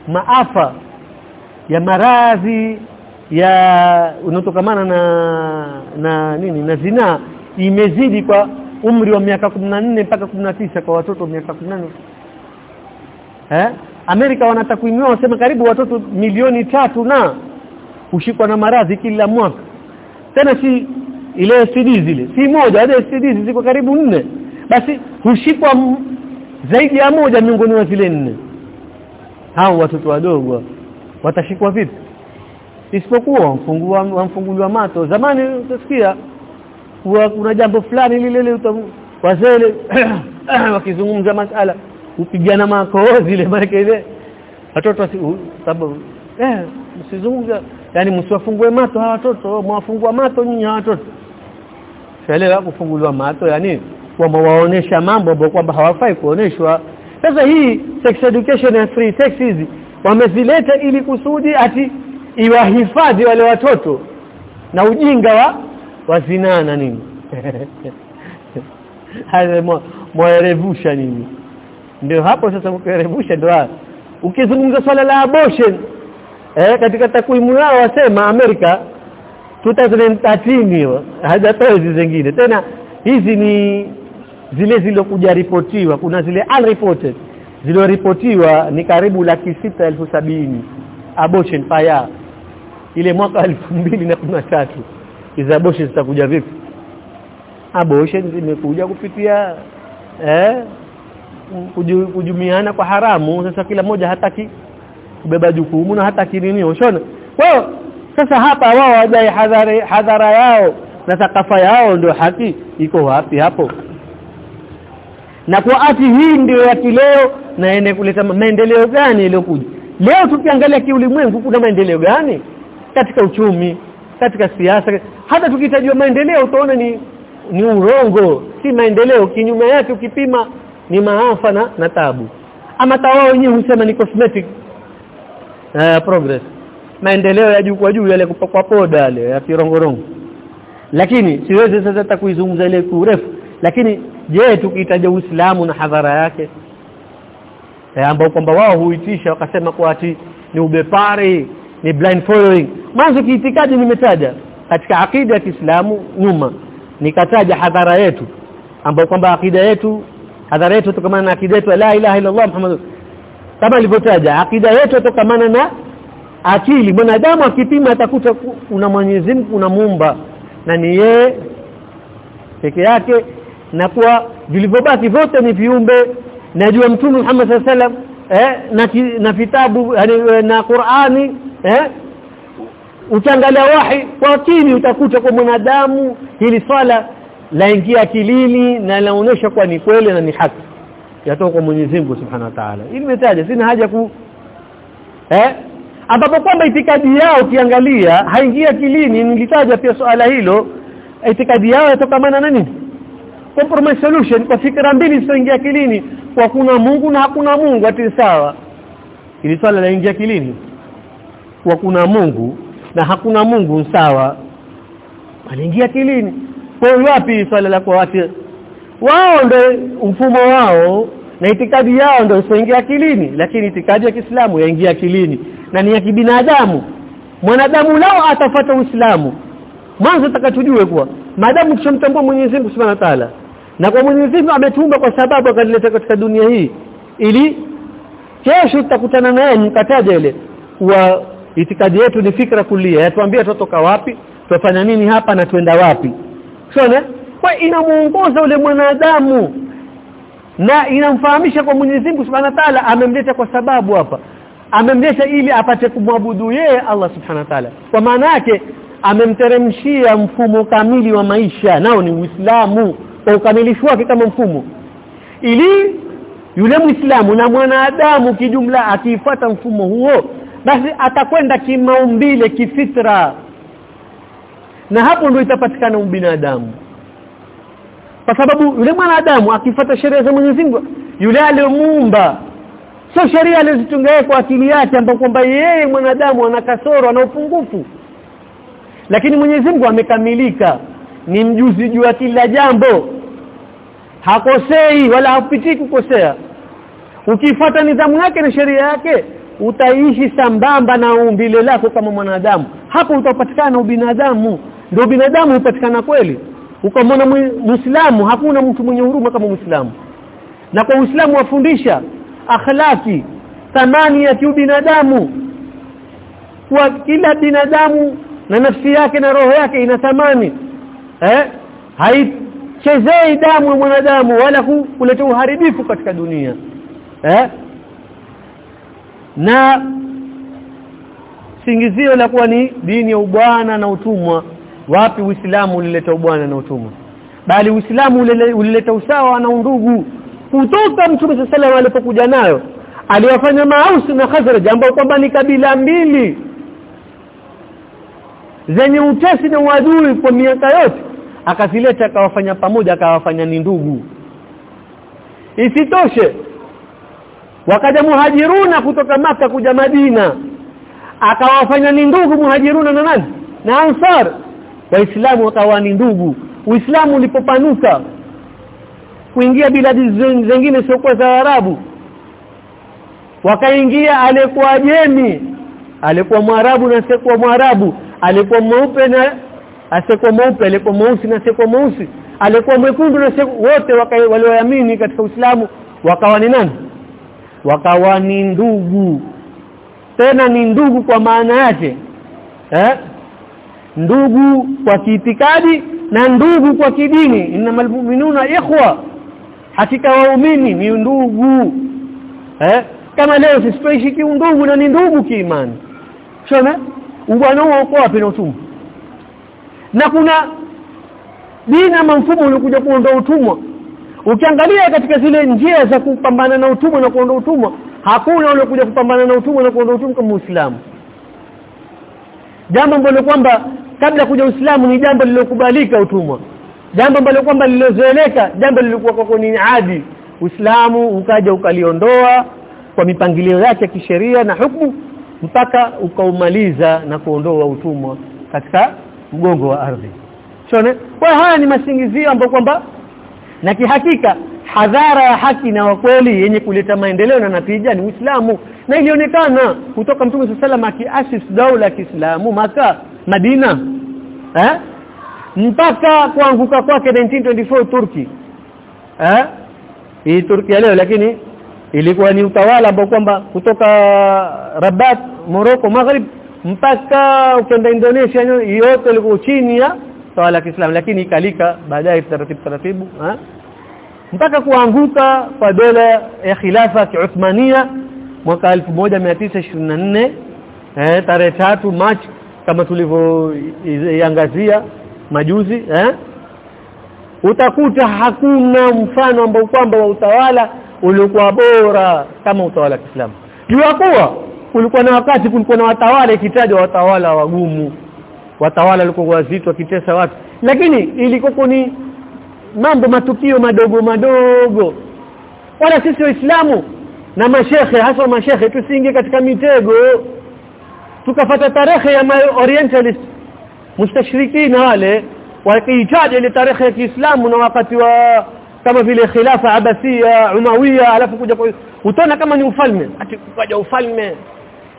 maafa ya maradhi ya unaotokamana na na nini na zinaa imezidi kwa umri wa miaka 14 mpaka 19 kwa watoto miaka 18 eh? Amerika wanatakwimu wasema karibu watoto milioni tatu na hushikwa na maradhi kila mwaka. Tena si ile STD zile si moja ile STD ziko karibu nne. Basi hushikwa zaidi ya moja miongoni mwa zile nne. Hao watoto wadogo watashikwa vipi? Isipokuwa wamfunguliwa mato zamani utasikia kuna jambo fulani lile lile wazee [clears throat] wakizungumza masala upigana makozi ile maana ile watoto sababu eh msizungumza yani msiwafungue mato hawa watoto mwafungua mato nyinyi hawa watoto. Sielewa kufunguliwa mato yani kwamba waonesha mambo ambayo kwamba hawafai kuoneshwa. Sasa hii sex education and free sex hizi wamezileta ili kusudi ati iwahifadhi wale watoto na ujinga wa wa zinaa na nini? [laughs] Hayo mwaerevusha nini? Ndio hapo sasa mkerevusha ndio ukizungumza swala la abortion eh katika takwimu yao wasema Amerika 2013 hiyo hajatoa hizi zingine. Tena hizi ni zile zile ripotiwa. Kuna zile unreported zilizoripotiwa ni karibu laki sita elfu sabini abortion paya ile mwaka 2013 hizo abortion zitakuja vipi? Abortion zimekuja kupitia eh kujumiana kwa haramu. Sasa kila mmoja hataki kubeba jukumu na hataki nini ushona kwa sasa hapa wao wadai hadhara hadhara yao na thakafa yao ndio haki. Iko wapi hapo? Na kwa ati hii ndio ya kileo na ene kuleta maendeleo gani iliyokuja? Leo tukiangalia kiulimwengu kuna maendeleo gani katika uchumi katika siasa. Hata tukitajwa maendeleo utaona ni ni urongo si maendeleo. Kinyume yake ukipima ni maafa na, na tabu. Ama tawao wenyewe husema ni cosmetic uh, progress. Maendeleo ya juu kwa juu yale kupakwa poda yale ya kirongorongo. Lakini siwezi sasa hata kuizungumza ile kurefu lakini je tukitaja Uislamu na hadhara yake? E, ambao kwamba wao huitisha wakasema kwa ati ni ubepari ni blind following mwanzo kiitikadi nimetaja? Katika akida ya Kiislamu nyuma. Nikataja hadhara yetu ambayo kwamba akida yetu hadhara yetu tukamana na akida yetu la ilaha illa Allah Muhammad. Kama alivyotaja akida yetu tukamana na akili. Mwanadamu akipima atakuta una Mwenyezi Mungu kuna muumba. Na ni yeye peke yake na kuwa vilivyobaki vyote ni viumbe. Najua mtume Muhammad sallallahu alaihi wasallam eh na, na vitabu yani na Qur'ani eh utangalia wahi kwa akili utakuta kwa mwanadamu hili swala laingia kilini na laonesha kwa ni kweli na ni haki. Yatoka kwa Mwenyezi Mungu Subhanahu wa Ta'ala. Hili sina haja ku eh? Ambapo kwamba itikadi yao kiangalia haingia akilini nilitaja pia swala hilo itikadi yao yatokamana na nini? Compromise solution kwa fikra mbili zisizoingia kilini kwa kuna Mungu na hakuna Mungu ati sawa. Ili swala laingia kilini kwa kuna Mungu na hakuna Mungu sawa. Aliingia kilini. Kwa wapi swala la kwa watu? Wao ndio mfumo wao na itikadi yao ndio isoingia akilini lakini itikadi ya Kiislamu yaingia akilini na ni ya kibinadamu. Mwanadamu lao atafata Uislamu. Mwanzo takatujue kuwa madamu tumtambua Mwenyezi Mungu Subhanahu wa Ta'ala na kwa Mwenyezi Mungu ametumba kwa sababu akalileta katika dunia hii ili kesho tutakutana naye mkataja ile wa itikadi yetu ni fikra kulia. Yatuambia tutoka wapi tufanya nini hapa na twenda wapi. Sio kwa inamuongoza ule mwanadamu. Na inamfahamisha kwa Mwenyezi Mungu Subhanahu wa Ta'ala amemleta kwa sababu hapa. Amemleta ili apate kumwabudu yeye Allah Subhanahu wa Ta'ala. Kwa maana yake amemteremshia mfumo kamili wa maisha. Nao ni Uislamu. Kwa ukamilifu wake kama mfumo. Ili yule Muislamu na mwanadamu kijumla akifuata mfumo huo basi atakwenda kimaumbile kifitra. Na hapo ndio itapatikana ubinadamu kwa sababu yule mwanadamu akifuata sheria za Mwenyezi Mungu yule aliyomuumba sio sheria alizotunga kwa akili yake ambapo kwamba yeye mwanadamu ana kasoro ana upungufu. Lakini Mwenyezi Mungu amekamilika. Ni mjuzi juu ya kila jambo. Hakosei wala hapitiki kukosea. Ukifuata nidhamu yake na sheria yake utaishi sambamba na umbile lako kama mwanadamu. Hapo utapatikana ubinadamu. Ndio binadamu upatikana kweli? Ukamwona muislamu hakuna mtu mwenye huruma kama muislamu. Na kwa uislamu wafundisha akhlaki thamani ya binadamu kwa kila binadamu na nafsi yake na roho yake ina thamani eh? Haichezei damu ya mwanadamu wala kuleta uharibifu katika dunia eh na singizio la kuwa ni dini ya ubwana na utumwa. Wapi uislamu ulileta ubwana na utumwa? Bali uislamu ulileta usawa na undugu. Kutoka mtume sallallahu alipokuja nayo aliwafanya mausi na khazraj ambao kwamba ni kabila mbili zenye utesi na uadui kwa miaka yote. Akazileta akawafanya pamoja akawafanya ni ndugu. Isitoshe wakaja muhajiruna kutoka maka kuja Madina. Akawafanya ni ndugu muhajiruna na nani? Na ansar. Waislamu wakawa ni ndugu. Uislamu ulipopanuka kuingia biladi zingine sio kwa za Arabu. Wakaingia alikuwa jemi alikuwa mwarabu na asiyekuwa mwarabu alikuwa mweupe na asiyekuwa mweupe alikuwa mweusi na asiyekuwa mweusi alikuwa mwekundu na wote walioamini katika Uislamu wakawa ni nani wakawa ni ndugu. Tena ni ndugu kwa maana yake eh? Ndugu kwa kiitikadi na ndugu kwa kidini. Innamal mu'minuna ikhwa hakika waumini ni ndugu eh? Kama leo sisipoishi kiundugu na ni ndugu kiimani shona ubwana huo uko wapi na utumwa? Na kuna dini ama mfumo uliokuja kuondoa utumwa ukiangalia katika zile njia za kupambana na utumwa na kuondoa utumwa hakuna uliokuja kupambana na utumwa na kuondoa utumwa kama Uislamu. Jambo ambalo kwamba kabla kuja Uislamu ni jambo lililokubalika utumwa. Jambo ambalo kwamba lilozoeleka jambo lilikuwa kwa ni adi Uislamu ukaja ukaliondoa kwa mipangilio yake ya kisheria na hukumu mpaka ukaumaliza na kuondoa utumwa katika mgongo wa ardhi. Shone kwa haya ni masingizio ambayo kwamba na kihakika hadhara ya haki na wakweli yenye kuleta maendeleo na natija ni Uislamu. Na ilionekana kutoka Mtume sallallahu akiasis daula ya Kiislamu maka Madina eh? Mpaka kuanguka kwake 1924 Turki eh? Hii Turki leo lakini ilikuwa ni utawala ambao kwamba kutoka Rabat Morocco Maghrib mpaka ukenda Indonesia yote ilikuwa chini ya tawala ya Kiislamu lakini ikalika baadaye taratibu taratibu mpaka kuanguka kwa dola ya khilafa ya Uthmania mwaka 1924 eh tarehe tatu Machi kama tulivyoiangazia majuzi eh utakuta hakuna mfano ambao kwamba wa utawala ulikuwa bora kama utawala wa Kiislamu. Jua kuwa kulikuwa na wakati kulikuwa na watawala ikitajwa watawala wagumu watawala walikuwa wazito wakitesa watu. Lakini ilikuwa ni mambo matukio madogo madogo. Wala sisi waislamu na mashehe hasa mashehe tusiingie katika mitego. Tukafata tarehe ya orientalist mustashirikina wale wakiitaja ile tarehe ya Kiislamu na wakati wa kama vile khilafa abasia umawiya alafu kuja utaona kama ni ufalme. Ati kuja ufalme.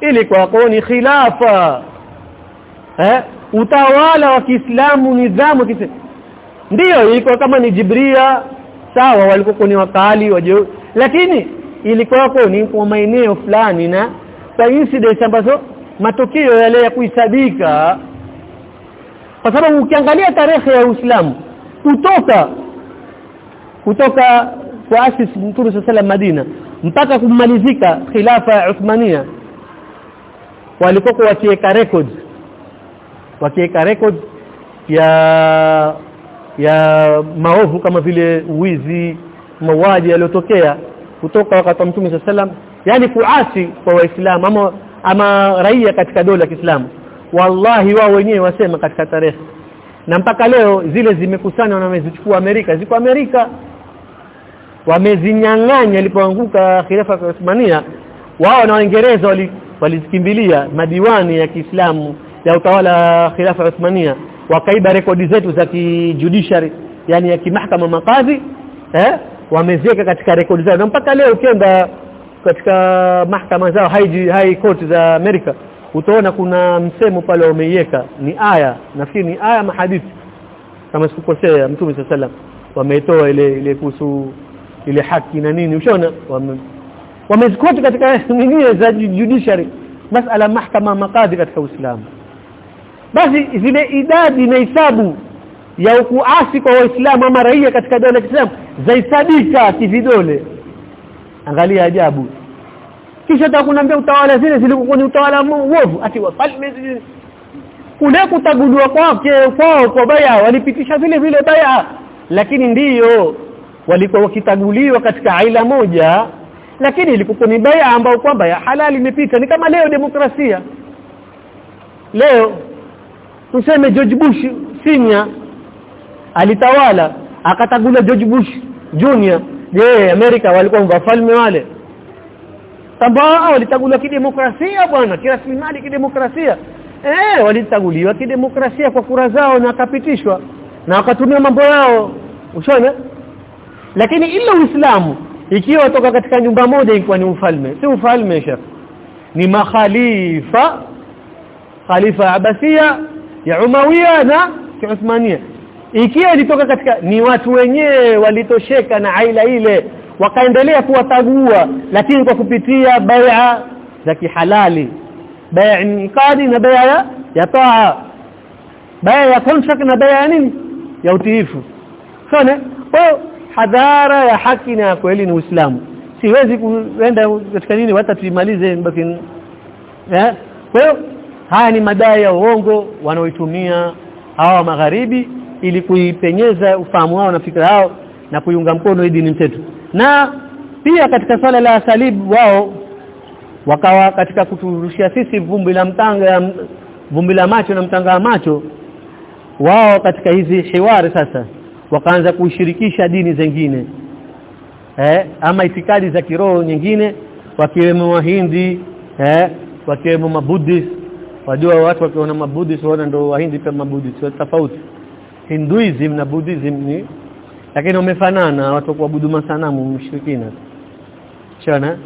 Ili kwa koni khilafa. Eh utawala wa Kiislamu nidhamu kise ndio ilikuwa kama ni Jibria sawa walikuwa ni wakali waje lakini ilikuwa ni kwa maeneo fulani na kwa incidents ambazo matokeo yale ya kuisabika kwa sababu ukiangalia tarehe ya Uislamu kutoka kutoka kwa asis Mtume sallallahu Madina mpaka kumalizika khilafa ya Uthmania walikuwa wakiweka records wakiweka record ya ya maovu kama vile uwizi mauaji yaliyotokea kutoka wakati wa Mtume sallam yani kuasi kwa waislamu ama ama raia katika dola ya Kiislamu. Wallahi wao wenyewe wasema katika tarehe. Na mpaka leo zile zimekusanywa na wamezichukua Amerika ziko Amerika. Wamezinyang'anya ilipoanguka khilafa ya Uthmania wao na Waingereza walizikimbilia madiwani ya Kiislamu ya utawala khilafa Uthmania wakaiba rekodi zetu za kijudiciary yani ya kimahakama makazi eh wameziweka katika rekodi zao. Na mpaka leo ukienda katika mahakama zao high, high court za Amerika utaona kuna msemo pale wameiweka. Ni aya nafikiri ni aya mahadithi kama sikukosea mtume sallam wametoa ile ile kuhusu ile haki na nini. Ushaona wame wamezikoti katika [laughs] nini za judiciary masala mahkama makadhi katika Uislamu basi zile idadi na hisabu ya ukuasi kwa waislamu ama raia katika dola ya Kiislamu zaisabika kividole. Angalia ajabu. Kisha takunambia utawala zile zilikuwa ni utawala mwovu. Ati wafalme kule kutagundua kwake kwao kwa baya walipitisha vile vile baya. Lakini ndiyo walikuwa wakitaguliwa katika aila moja. Lakini ilikuwa ni baya ambao kwamba ya halali imepita. Ni kama leo demokrasia. Leo tuseme George Bush senior alitawala akatagula George Bush junior. Je Amerika walikuwa wafalme wale? Tabaa walitaguliwa kidemokrasia bwana kiraslimali kidemokrasia. Eh walitaguliwa kidemokrasia kwa kura zao na akapitishwa na wakatumia mambo yao. Ushona? Lakini ila uislamu ikiwa toka katika nyumba moja ilikuwa ni ufalme. Si ufalme shaka ni makhalifa khalifa abasia ya umawiya na uthmania ikiwa ilitoka katika ni watu wenyewe walitosheka na aila ile wakaendelea kuwatagua lakini kwa kupitia bai'a za kihalali. Bai'a inqadi na bai'a ya taa. Bai'a ya contract na bai'a ya nini? Ya utiifu. Sone kwa hadhara ya haki na kweli ni Uislamu. Siwezi kuenda katika nini hata tuimalize baki eh? Kwa hiyo haya ni madai ya uongo wanaoitumia hawa magharibi ili kuipenyeza ufahamu wao na fikra yao na kuiunga mkono dini mtetu na pia katika swala la salib wao wakawa katika kuturushia sisi vumbi la mtanga vumbi la macho na mtanga wa macho wao katika hizi hiwari sasa wakaanza kuishirikisha dini zingine eh ama itikadi za kiroho nyingine wakiwemo wahindi eh wakiwemo mabuddhist wajua watu wakiona mabuddhist wana ndio wahindi pia mabuddhist tofauti. Hinduism na buddhism ni lakini wamefanana watu kuabudu masanamu mshirikina. Chana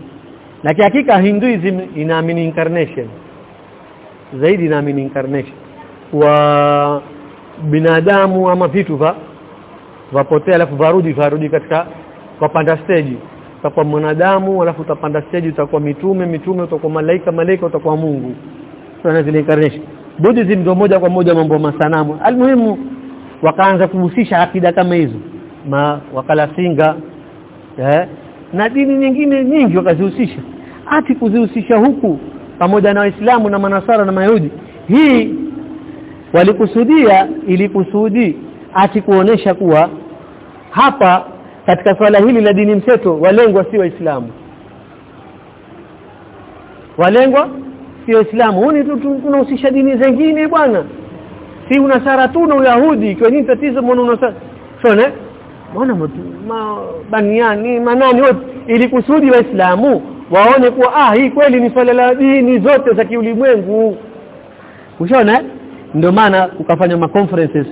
lakini hakika hinduism inaamini incarnation. Zaidi inaamini incarnation. Wa binadamu ama vitu va vapotea alafu varudi varudi katika wapanda stage. Utakuwa mwanadamu alafu utapanda stage utakuwa mitume mitume utakuwa malaika malaika utakuwa Mungu zile incarnation. Buddhism ndio moja kwa moja mambo masanamu. Almuhimu wakaanza kuhusisha akida kama hizo. Ma wakala singa eh na dini nyingine nyingi wakazihusisha. Ati kuzihusisha huku pamoja na waislamu na manasara na mayahudi hii walikusudia ilikusudi ati kuonesha kuwa hapa katika swala hili la dini mseto walengwa si waislamu. Walengwa si Uislamu huni tunahusisha dini zingine bwana. Si unasara tu na uyahudi kwa nini tatizo mbona unasara? Sone bwana ma, baniani manani wote ili kusudi waislamu waone kuwa ah hii kweli ni swala la dini zote za kiulimwengu. Ushaona? Ndio maana ukafanya ma conferences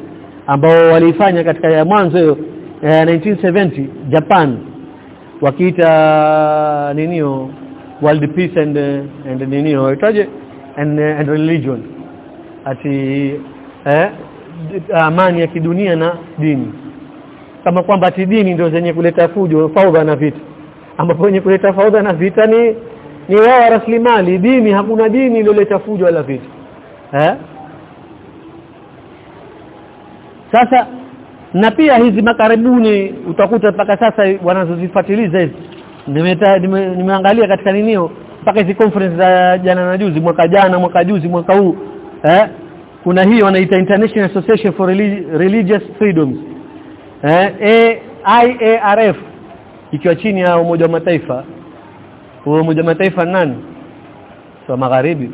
ambao waliifanya katika ya mwanzo hiyo eh, 1970 Japan. Wakiita ninio world peace and uh, and ninio itaje and, uh, and religion. Ati eh amani ya kidunia na dini. Kama kwamba ati dini ndio zenye kuleta fujo faudha na vita. Ambapo wenye kuleta faudha na vita ni ni wao rasilimali. Dini hakuna dini iliyoleta fujo wala vita. Eh? Sasa na pia hizi makaribuni utakuta mpaka sasa wanazozifuatiliza hizi nimeangalia nime katika ninio mpaka hizi conference za jana na juzi mwaka jana mwaka juzi mwaka huu. Eh? Kuna hii wanaita International Association for Religious Freedoms. Eh? IARF ikiwa chini ya Umoja wa Mataifa. Huo Umoja wa Mataifa nani? Wa magharibi.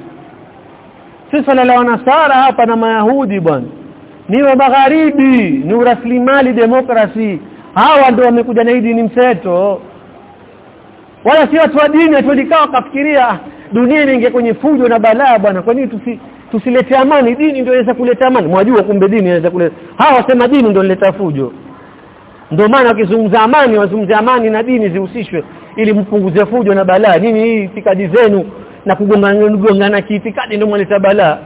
Sisi la wanasara hapa na mayahudi bwana. Ni wa magharibi. Ni uraslimali demokrasi hawa ndio wamekuja na hii dini mseto wala si watu wa dini atulikaa wakafikiria dunia inaingia kwenye fujo na balaa bwana. Kwa nini tusi tusilete amani? Dini ndio inaweza kuleta amani. Mwajua kumbe dini inaweza kuleta hawa wasema dini ndio inaleta fujo. Ndio maana wakizungumza amani wazungumza amani na dini zihusishwe ili mpunguze fujo na balaa. Nini hii itikadi zenu na kugongana kugongana kiitikadi ndio mleta balaa?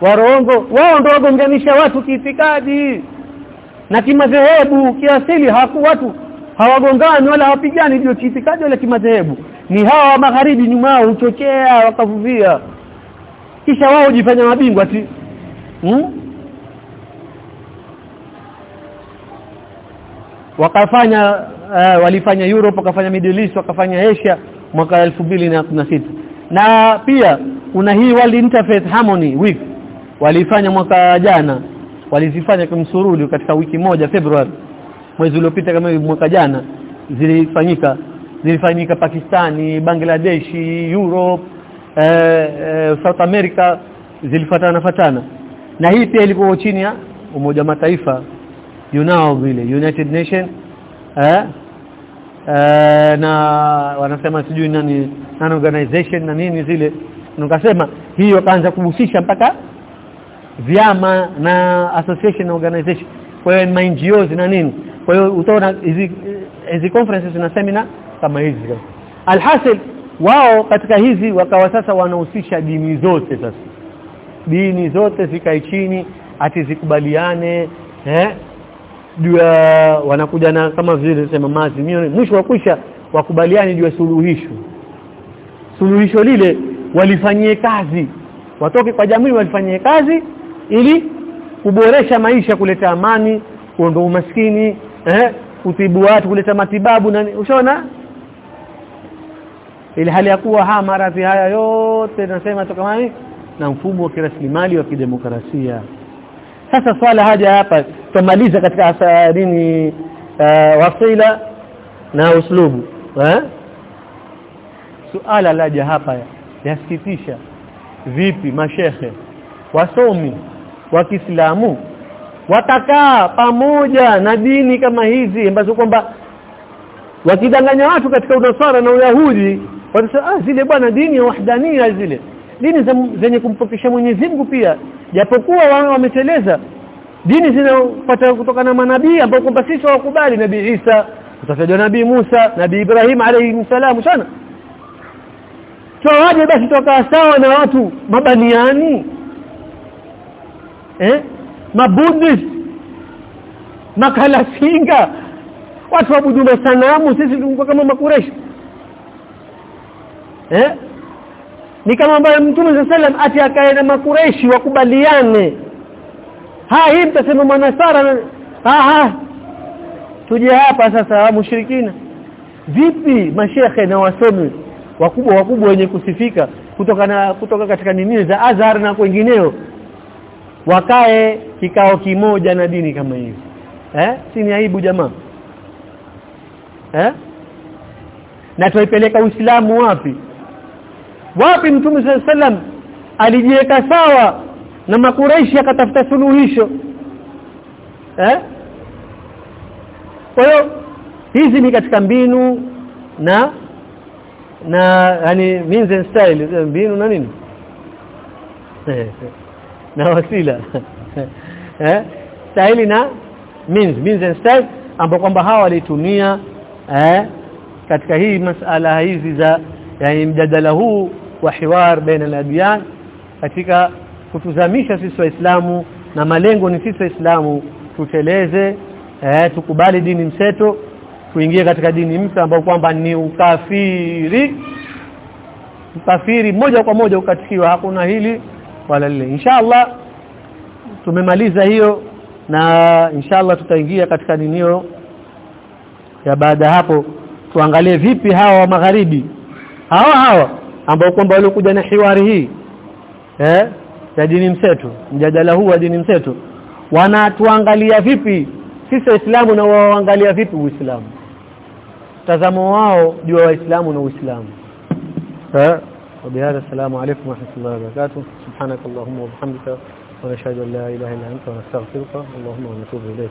Warongo wao ndio wagonganisha watu kiitikadi. Na kimadhehebu kiasili hawaku watu hawagongani wala hawapigani ndio kiitikadi wala kimadhehebu. Ni hawa wa magharibi nyuma huchochea wakavuvia. Kisha wao jifanya mabingwa ti hmm? wakafanya uh, walifanya Europe wakafanya Middle East wakafanya Asia mwaka 2016 na pia kuna hii World Interfaith Harmony Week walifanya mwaka jana walizifanya kimsuruli katika wiki moja February mwezi uliopita kama mwaka jana zilifanyika. Zilifanyika Pakistani Bangladesh Europe eh, eh, South America zilifuatana fatana na hii pia ilikuwa chini ya umoja wa mataifa. Unao vile United Nation eh, eh na wanasema sijui nani nani organization na nini zile. Nikasema hii wakaanza kuhusisha mpaka vyama na association na organization. Kwa hiyo NGOs na nini kwa hiyo utaona hizi hizi conferences na seminar kama hizi. Alhasil wao katika hizi wakawa sasa wanahusisha dini zote sasa. Dini zote zikae chini ati zikubaliane eh? Juu wanakuja na kama vile sema maazimio mwisho wa kwisha wakubaliane juu ya suluhisho. Suluhisho lile walifanyie kazi. Watoke kwa jamii walifanyie kazi ili kuboresha maisha kuleta amani kuondoa umaskini eh? Kutibu watu kuleta matibabu na ushaona? Ili hali ya kuwa haa maradhi haya yote nasema toka na mfumo wa kiraslimali wa kidemokrasia. Sasa swala haja hapa tumaliza katika dini uh, wasila na uslubu. Eh? Suala laja hapa yasikitisha. Vipi mashehe? Wasomi wa Kiislamu watakaa pamoja na dini kama hizi ambazo kwamba wakidanganya watu katika unasara na uyahudi watasema ah zile bwana dini ya wahdania zile dini zenye kumpokesha Mwenyezi Mungu pia. Japokuwa wao wameteleza dini zinapata kutoka na manabii ambao kwamba sisi wakubali nabii Isa utatajwa nabii Musa nabii Ibrahim alayhi salamu sana. Tuwaje basi toka sawa na watu mabaniani? Eh mabuddhist makalasinga. Watu waabudu masanamu sisi tunakuwa kama makureshi. Eh? Ni kama ambaye mtume sallam ati akae na makureshi wakubaliane. Ha hii mtasema manasara ha tuje hapa sasa wa mushirikina. Vipi mashekhe na wasomi wakubwa wakubwa wenye kusifika kutoka na kutoka katika nini za Azhar na wengineo wakae kikao kimoja na dini kama hivi. Eh? Si ni aibu jamaa? Eh? Na tuipeleka Uislamu wapi? Wapi mtume sallam alijiweka sawa na makuraishi akatafuta suluhisho? Eh? Kwa hiyo hizi ni katika mbinu na na yani means and style mbinu na nini [laughs] na wasila. [laughs] Eh? Style na means. Means and style ambapo kwamba hawa walitumia eh katika hii masala hizi za yani mjadala huu wa hiwar baina al-adyan katika kutuzamisha sisi waislamu na malengo ni sisi waislamu tuteleze eh tukubali dini mseto tuingie katika dini mpya ambao kwamba ni ukafiri. Ukafiri moja kwa moja ukatikiwa. Hakuna hili wala lile. Inshallah tumemaliza hiyo na inshallah tutaingia katika ninio ya baada hapo. Tuangalie vipi hawa wa magharibi. Hawa hawa ambao kwamba walikuja na hiwari hii. Eh? Ya dini mseto mjadala huu wa dini mseto wanatuangalia vipi? Sisi waislamu na waangalia vipi uislamu? Tazamo wao juu ya waislamu na uislamu. Eh وبهذا السلام عليكم ورحمة الله وبركاته. سبحانك اللهم وبحمدك ونشهد أن لا إله إلا أنت ونستغفرك اللهم ونتوب إليك.